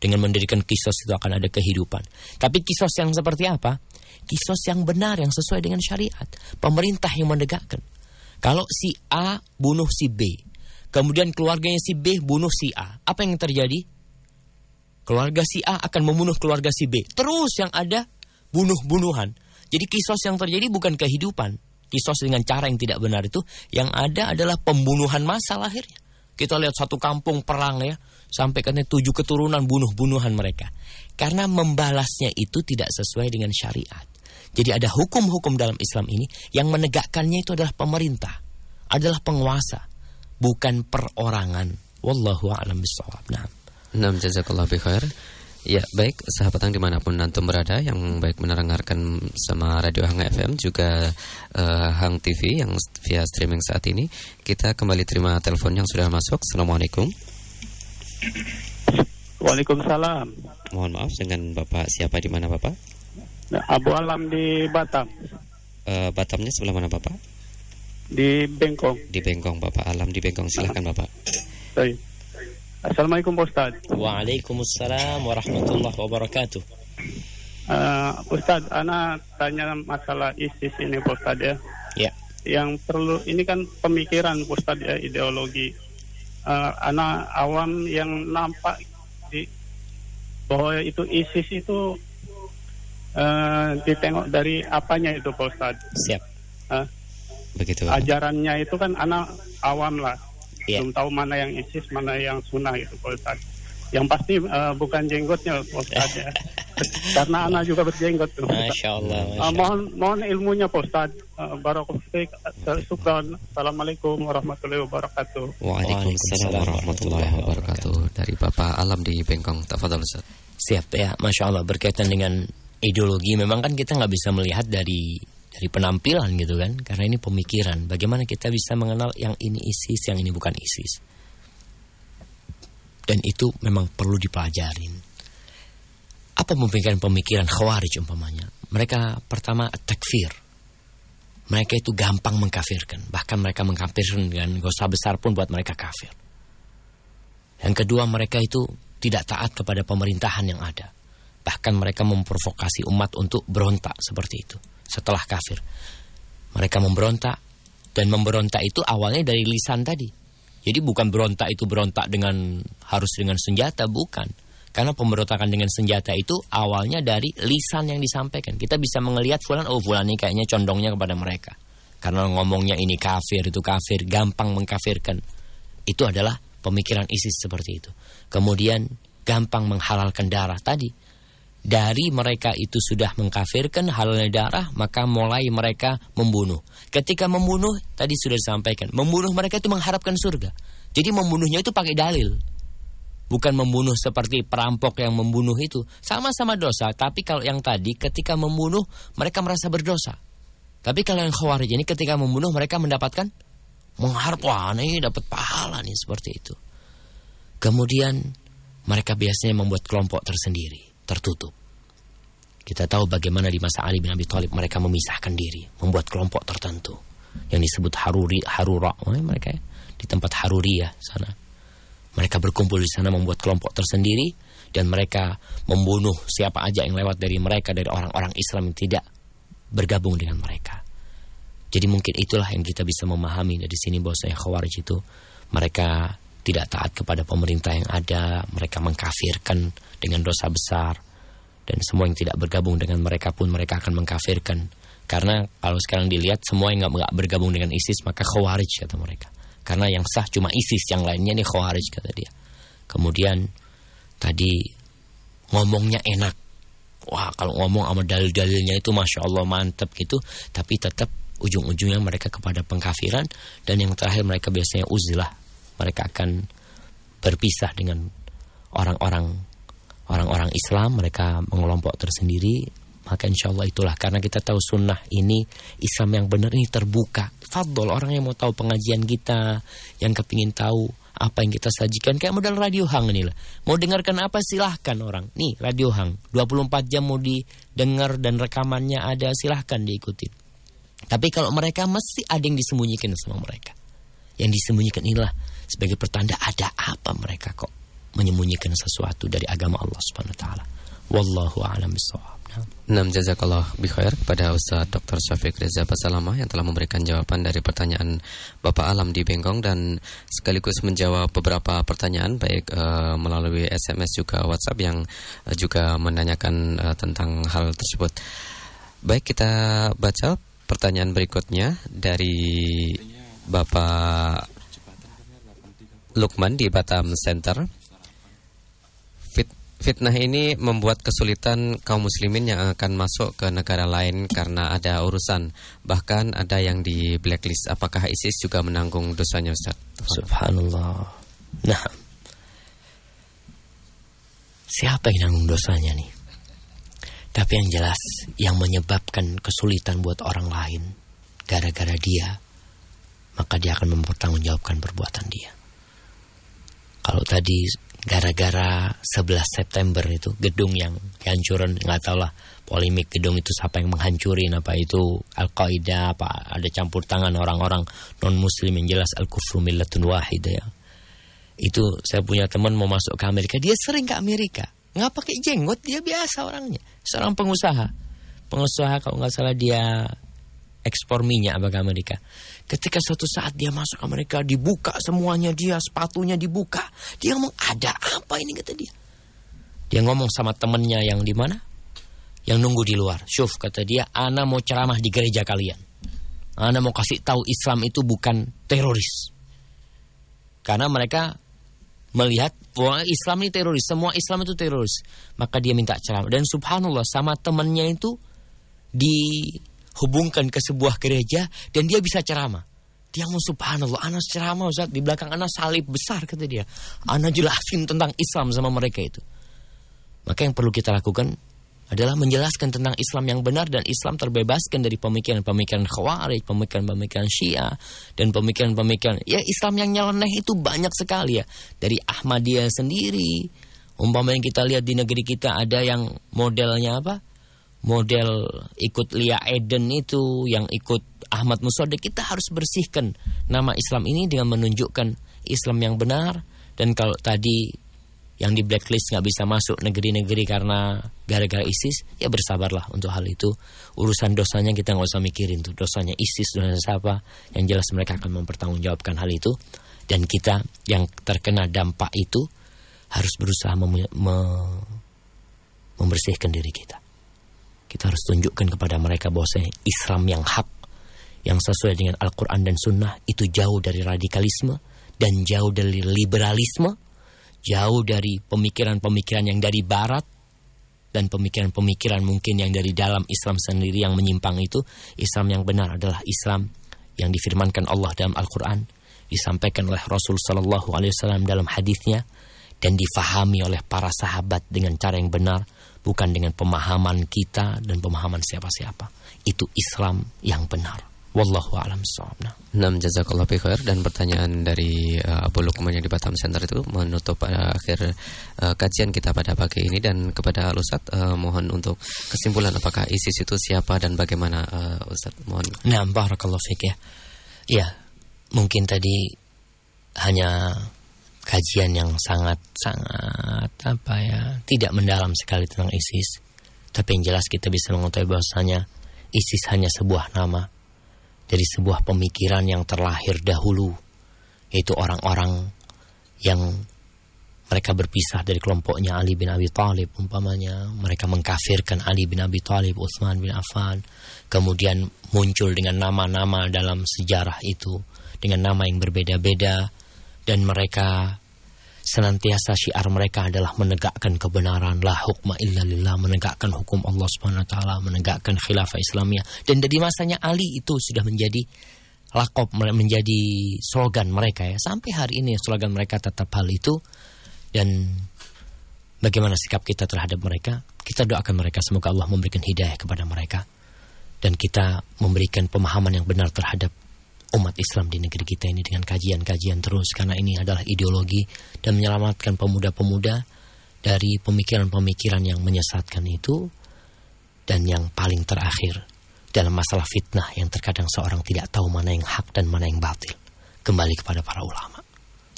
Dengan mendirikan kisos itu akan ada kehidupan. Tapi kisos yang seperti apa? Kisos yang benar, yang sesuai dengan syariat. Pemerintah yang menegakkan. Kalau si A bunuh si B, Kemudian keluarganya si B bunuh si A. Apa yang terjadi? Keluarga si A akan membunuh keluarga si B. Terus yang ada bunuh-bunuhan. Jadi kisos yang terjadi bukan kehidupan. Kisos dengan cara yang tidak benar itu yang ada adalah pembunuhan massal akhirnya. Kita lihat satu kampung perang ya, sampai katanya tujuh keturunan bunuh-bunuhan mereka. Karena membalasnya itu tidak sesuai dengan syariat. Jadi ada hukum-hukum dalam Islam ini yang menegakkannya itu adalah pemerintah, adalah penguasa bukan perorangan. Wallahu a'lam bishawab. Nah. Nah, jazakallah bi khair. Ya, baik sahabat yang di mana pun antum berada yang baik mendengarkan sama Radio Hang FM juga uh, Hang TV yang via streaming saat ini. Kita kembali terima telepon yang sudah masuk. Assalamualaikum. Waalaikumsalam. Mohon maaf dengan Bapak siapa di mana Bapak? Abu Alam di Batam. Uh, Batamnya sebelah mana Bapak? Di Bengkong. Di Bengkong, Bapak Alam di Bengkong. Silahkan Bapak. Baik. Assalamualaikum Pak Ustaz. Waalaikumsalam warahmatullahi wabarakatuh. Uh, Ustaz, Ana tanya masalah ISIS ini Pak Ustaz ya. Ya. Yang perlu, ini kan pemikiran Pak Ustaz ya, ideologi. Uh, Ana awam yang nampak di bahwa itu ISIS itu uh, ditengok dari apanya itu Pak Ustaz. Siap. Uh, Begitu. Ajarannya itu kan anak awam lah. Yeah. Belum tahu mana yang ISIS, mana yang sunnah gitu Pak Ustaz. Yang pasti uh, bukan jenggotnya Pak Ustaz ya. Karena anak juga berjenggot tuh. Masya Allah. Masya Uh, mohon mohon ilmunya Pak Ustaz. Uh, Syukran. Assalamualaikum warahmatullahi wabarakatuh. Waalaikumsalam warahmatullahi wabarakatuh. Dari Bapak Alam di Bengkong. Tafadhol Ustaz. Siap ya, Masya Allah berkaitan dengan ideologi memang kan kita nggak bisa melihat dari dari penampilan gitu kan. Karena ini pemikiran. Bagaimana kita bisa mengenal yang ini ISIS yang ini bukan ISIS? Dan itu memang perlu dipelajarin. Apa pemikiran-pemikiran khawarij umpamanya? Mereka pertama takfir. Mereka itu gampang mengkafirkan. Bahkan mereka mengkafirkan dengan dosa besar pun buat mereka kafir. Yang kedua mereka itu tidak taat kepada pemerintahan yang ada bahkan mereka memprovokasi umat untuk berontak seperti itu setelah kafir. Mereka memberontak dan memberontak itu awalnya dari lisan tadi. Jadi bukan berontak itu berontak dengan harus dengan senjata, bukan. Karena pemberontakan dengan senjata itu awalnya dari lisan yang disampaikan. Kita bisa melihat fulan, oh fulan ini kayaknya condongnya kepada mereka. Karena ngomongnya ini kafir, itu kafir, gampang mengkafirkan. Itu adalah pemikiran ISIS seperti itu. Kemudian gampang menghalalkan darah tadi dari mereka itu sudah mengkafirkan halalnya darah, maka mulai mereka membunuh. Ketika membunuh, tadi sudah disampaikan, membunuh mereka itu mengharapkan surga. Jadi membunuhnya itu pakai dalil. Bukan membunuh seperti perampok yang membunuh itu. Sama-sama dosa, tapi kalau yang tadi ketika membunuh, mereka merasa berdosa. Tapi kalau yang khawarij ini ketika membunuh mereka mendapatkan mengharap wah ini dapat pahala nih seperti itu. Kemudian mereka biasanya membuat kelompok tersendiri, tertutup. Kita tahu bagaimana di masa Ali bin Abi Thalib mereka memisahkan diri, membuat kelompok tertentu yang disebut Haruri Harura, oh, mereka ya, di tempat Haruriyah sana. Mereka berkumpul di sana membuat kelompok tersendiri dan mereka membunuh siapa aja yang lewat dari mereka dari orang-orang Islam yang tidak bergabung dengan mereka. Jadi mungkin itulah yang kita bisa memahami dari sini bahwa saya Khawarij itu mereka tidak taat kepada pemerintah yang ada, mereka mengkafirkan dengan dosa besar dan semua yang tidak bergabung dengan mereka pun mereka akan mengkafirkan. Karena kalau sekarang dilihat semua yang nggak bergabung dengan ISIS maka Khawarij kata mereka. Karena yang sah cuma ISIS, yang lainnya nih Khawarij kata dia. Kemudian tadi ngomongnya enak, wah kalau ngomong sama dalil-dalilnya itu masya Allah mantep gitu tapi tetap ujung-ujungnya mereka kepada pengkafiran dan yang terakhir mereka biasanya uzlah mereka akan berpisah dengan orang-orang orang-orang Islam mereka mengelompok tersendiri maka insya Allah itulah karena kita tahu sunnah ini Islam yang benar ini terbuka fadol orang yang mau tahu pengajian kita yang kepingin tahu apa yang kita sajikan kayak modal radio hang ini lah. Mau dengarkan apa silahkan orang. Nih radio hang 24 jam mau didengar dan rekamannya ada silahkan diikuti. Tapi kalau mereka mesti ada yang disembunyikan sama mereka. Yang disembunyikan inilah sebagai pertanda ada apa mereka kok menyembunyikan sesuatu dari agama Allah Subhanahu wa taala. Wallahu a'lam bishawab. Nam jazakallah bikhair kepada Ustaz Dr. Syafiq Reza Basalama yang telah memberikan jawaban dari pertanyaan Bapak Alam di Bengkong dan sekaligus menjawab beberapa pertanyaan baik uh, melalui SMS juga WhatsApp yang uh, juga menanyakan uh, tentang hal tersebut. Baik kita baca pertanyaan berikutnya dari Bapak Lukman di Batam Center. Fitnah ini membuat kesulitan kaum muslimin yang akan masuk ke negara lain karena ada urusan. Bahkan ada yang di blacklist. Apakah ISIS juga menanggung dosanya Ustaz? Subhanallah. Nah. Siapa yang menanggung dosanya nih? Tapi yang jelas yang menyebabkan kesulitan buat orang lain gara-gara dia, maka dia akan mempertanggungjawabkan perbuatan dia. Kalau tadi gara-gara 11 September itu gedung yang hancuran nggak tahu lah polemik gedung itu siapa yang menghancurin apa itu Al Qaeda apa ada campur tangan orang-orang non Muslim yang jelas Al Kufru Millatun Wahid ya. Itu saya punya teman mau masuk ke Amerika dia sering ke Amerika. Nggak pakai jenggot dia biasa orangnya. Seorang pengusaha. Pengusaha kalau nggak salah dia ekspor minyak ke Amerika Ketika suatu saat dia masuk ke mereka dibuka semuanya dia sepatunya dibuka. Dia ngomong ada apa ini kata dia. Dia ngomong sama temennya yang di mana? Yang nunggu di luar. Syuf kata dia, Ana mau ceramah di gereja kalian. Ana mau kasih tahu Islam itu bukan teroris. Karena mereka melihat bahwa Islam ini teroris, semua Islam itu teroris. Maka dia minta ceramah. Dan subhanallah sama temannya itu di hubungkan ke sebuah gereja dan dia bisa ceramah. Dia mau subhanallah, anak ceramah Ustaz, di belakang anak salib besar kata dia. Anak jelasin tentang Islam sama mereka itu. Maka yang perlu kita lakukan adalah menjelaskan tentang Islam yang benar dan Islam terbebaskan dari pemikiran-pemikiran khawarij, pemikiran-pemikiran syiah, dan pemikiran-pemikiran ya Islam yang nyeleneh itu banyak sekali ya. Dari Ahmadiyah sendiri, umpama yang kita lihat di negeri kita ada yang modelnya apa? Model ikut Lia Eden itu yang ikut Ahmad Musodik kita harus bersihkan nama Islam ini dengan menunjukkan Islam yang benar. Dan kalau tadi yang di blacklist nggak bisa masuk negeri-negeri karena gara-gara ISIS ya bersabarlah untuk hal itu. Urusan dosanya kita nggak usah mikirin tuh. Dosanya ISIS dan siapa yang jelas mereka akan mempertanggungjawabkan hal itu. Dan kita yang terkena dampak itu harus berusaha mem mem membersihkan diri kita kita harus tunjukkan kepada mereka bahwa Islam yang hak, yang sesuai dengan Al-Quran dan Sunnah itu jauh dari radikalisme dan jauh dari liberalisme, jauh dari pemikiran-pemikiran yang dari Barat dan pemikiran-pemikiran mungkin yang dari dalam Islam sendiri yang menyimpang itu. Islam yang benar adalah Islam yang difirmankan Allah dalam Al-Quran, disampaikan oleh Rasul Sallallahu Alaihi Wasallam dalam hadisnya dan difahami oleh para sahabat dengan cara yang benar bukan dengan pemahaman kita dan pemahaman siapa-siapa. itu Islam yang benar. Wallahu a'lam. Nah. Nam jazakallah fi khair dan pertanyaan dari uh, Abu Lukman yang di Batam Center itu menutup pada akhir uh, kajian kita pada pagi ini dan kepada Ustaz uh, mohon untuk kesimpulan apakah ISIS itu siapa dan bagaimana uh, Ustaz mohon. Nah, barakallahu fiik ya. Ya, mungkin tadi hanya kajian yang sangat sangat apa ya, tidak mendalam sekali tentang ISIS. Tapi yang jelas kita bisa mengetahui bahwasanya ISIS hanya sebuah nama dari sebuah pemikiran yang terlahir dahulu yaitu orang-orang yang mereka berpisah dari kelompoknya Ali bin Abi Thalib umpamanya. Mereka mengkafirkan Ali bin Abi Thalib Utsman bin Affan. Kemudian muncul dengan nama-nama dalam sejarah itu dengan nama yang berbeda-beda dan mereka senantiasa syiar mereka adalah menegakkan kebenaran. La hukma illa lillah menegakkan hukum Allah Subhanahu wa taala menegakkan khilafah Islamiyah. Dan dari masanya Ali itu sudah menjadi lakop menjadi slogan mereka ya. Sampai hari ini slogan mereka tetap hal itu. Dan bagaimana sikap kita terhadap mereka? Kita doakan mereka semoga Allah memberikan hidayah kepada mereka. Dan kita memberikan pemahaman yang benar terhadap umat Islam di negeri kita ini dengan kajian-kajian terus. Karena ini adalah ideologi dan menyelamatkan pemuda-pemuda dari pemikiran-pemikiran yang menyesatkan itu dan yang paling terakhir dalam masalah fitnah yang terkadang seorang tidak tahu mana yang hak dan mana yang batil. Kembali kepada para ulama.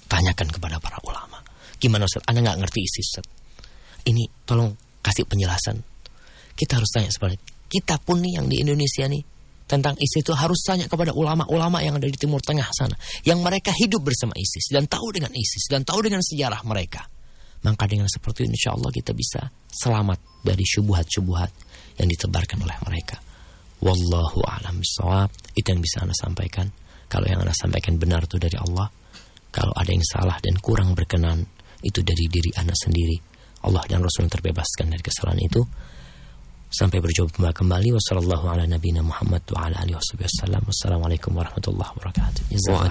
Tanyakan kepada para ulama. Gimana Ustaz? Anda nggak ngerti isi Ustaz? Ini tolong kasih penjelasan. Kita harus tanya seperti kita pun nih yang di Indonesia nih tentang ISIS itu harus tanya kepada ulama-ulama yang ada di Timur Tengah sana. Yang mereka hidup bersama ISIS dan tahu dengan ISIS dan tahu dengan sejarah mereka. Maka dengan seperti ini insya Allah kita bisa selamat dari syubuhat-syubuhat yang ditebarkan oleh mereka. Wallahu a'lam bishawab. Itu yang bisa Anda sampaikan. Kalau yang Anda sampaikan benar itu dari Allah. Kalau ada yang salah dan kurang berkenan, itu dari diri Anda sendiri. Allah dan Rasul terbebaskan dari kesalahan itu. Sampai berjumpa kembali. Wassalamualaikum warahmatullahi wabarakatuh.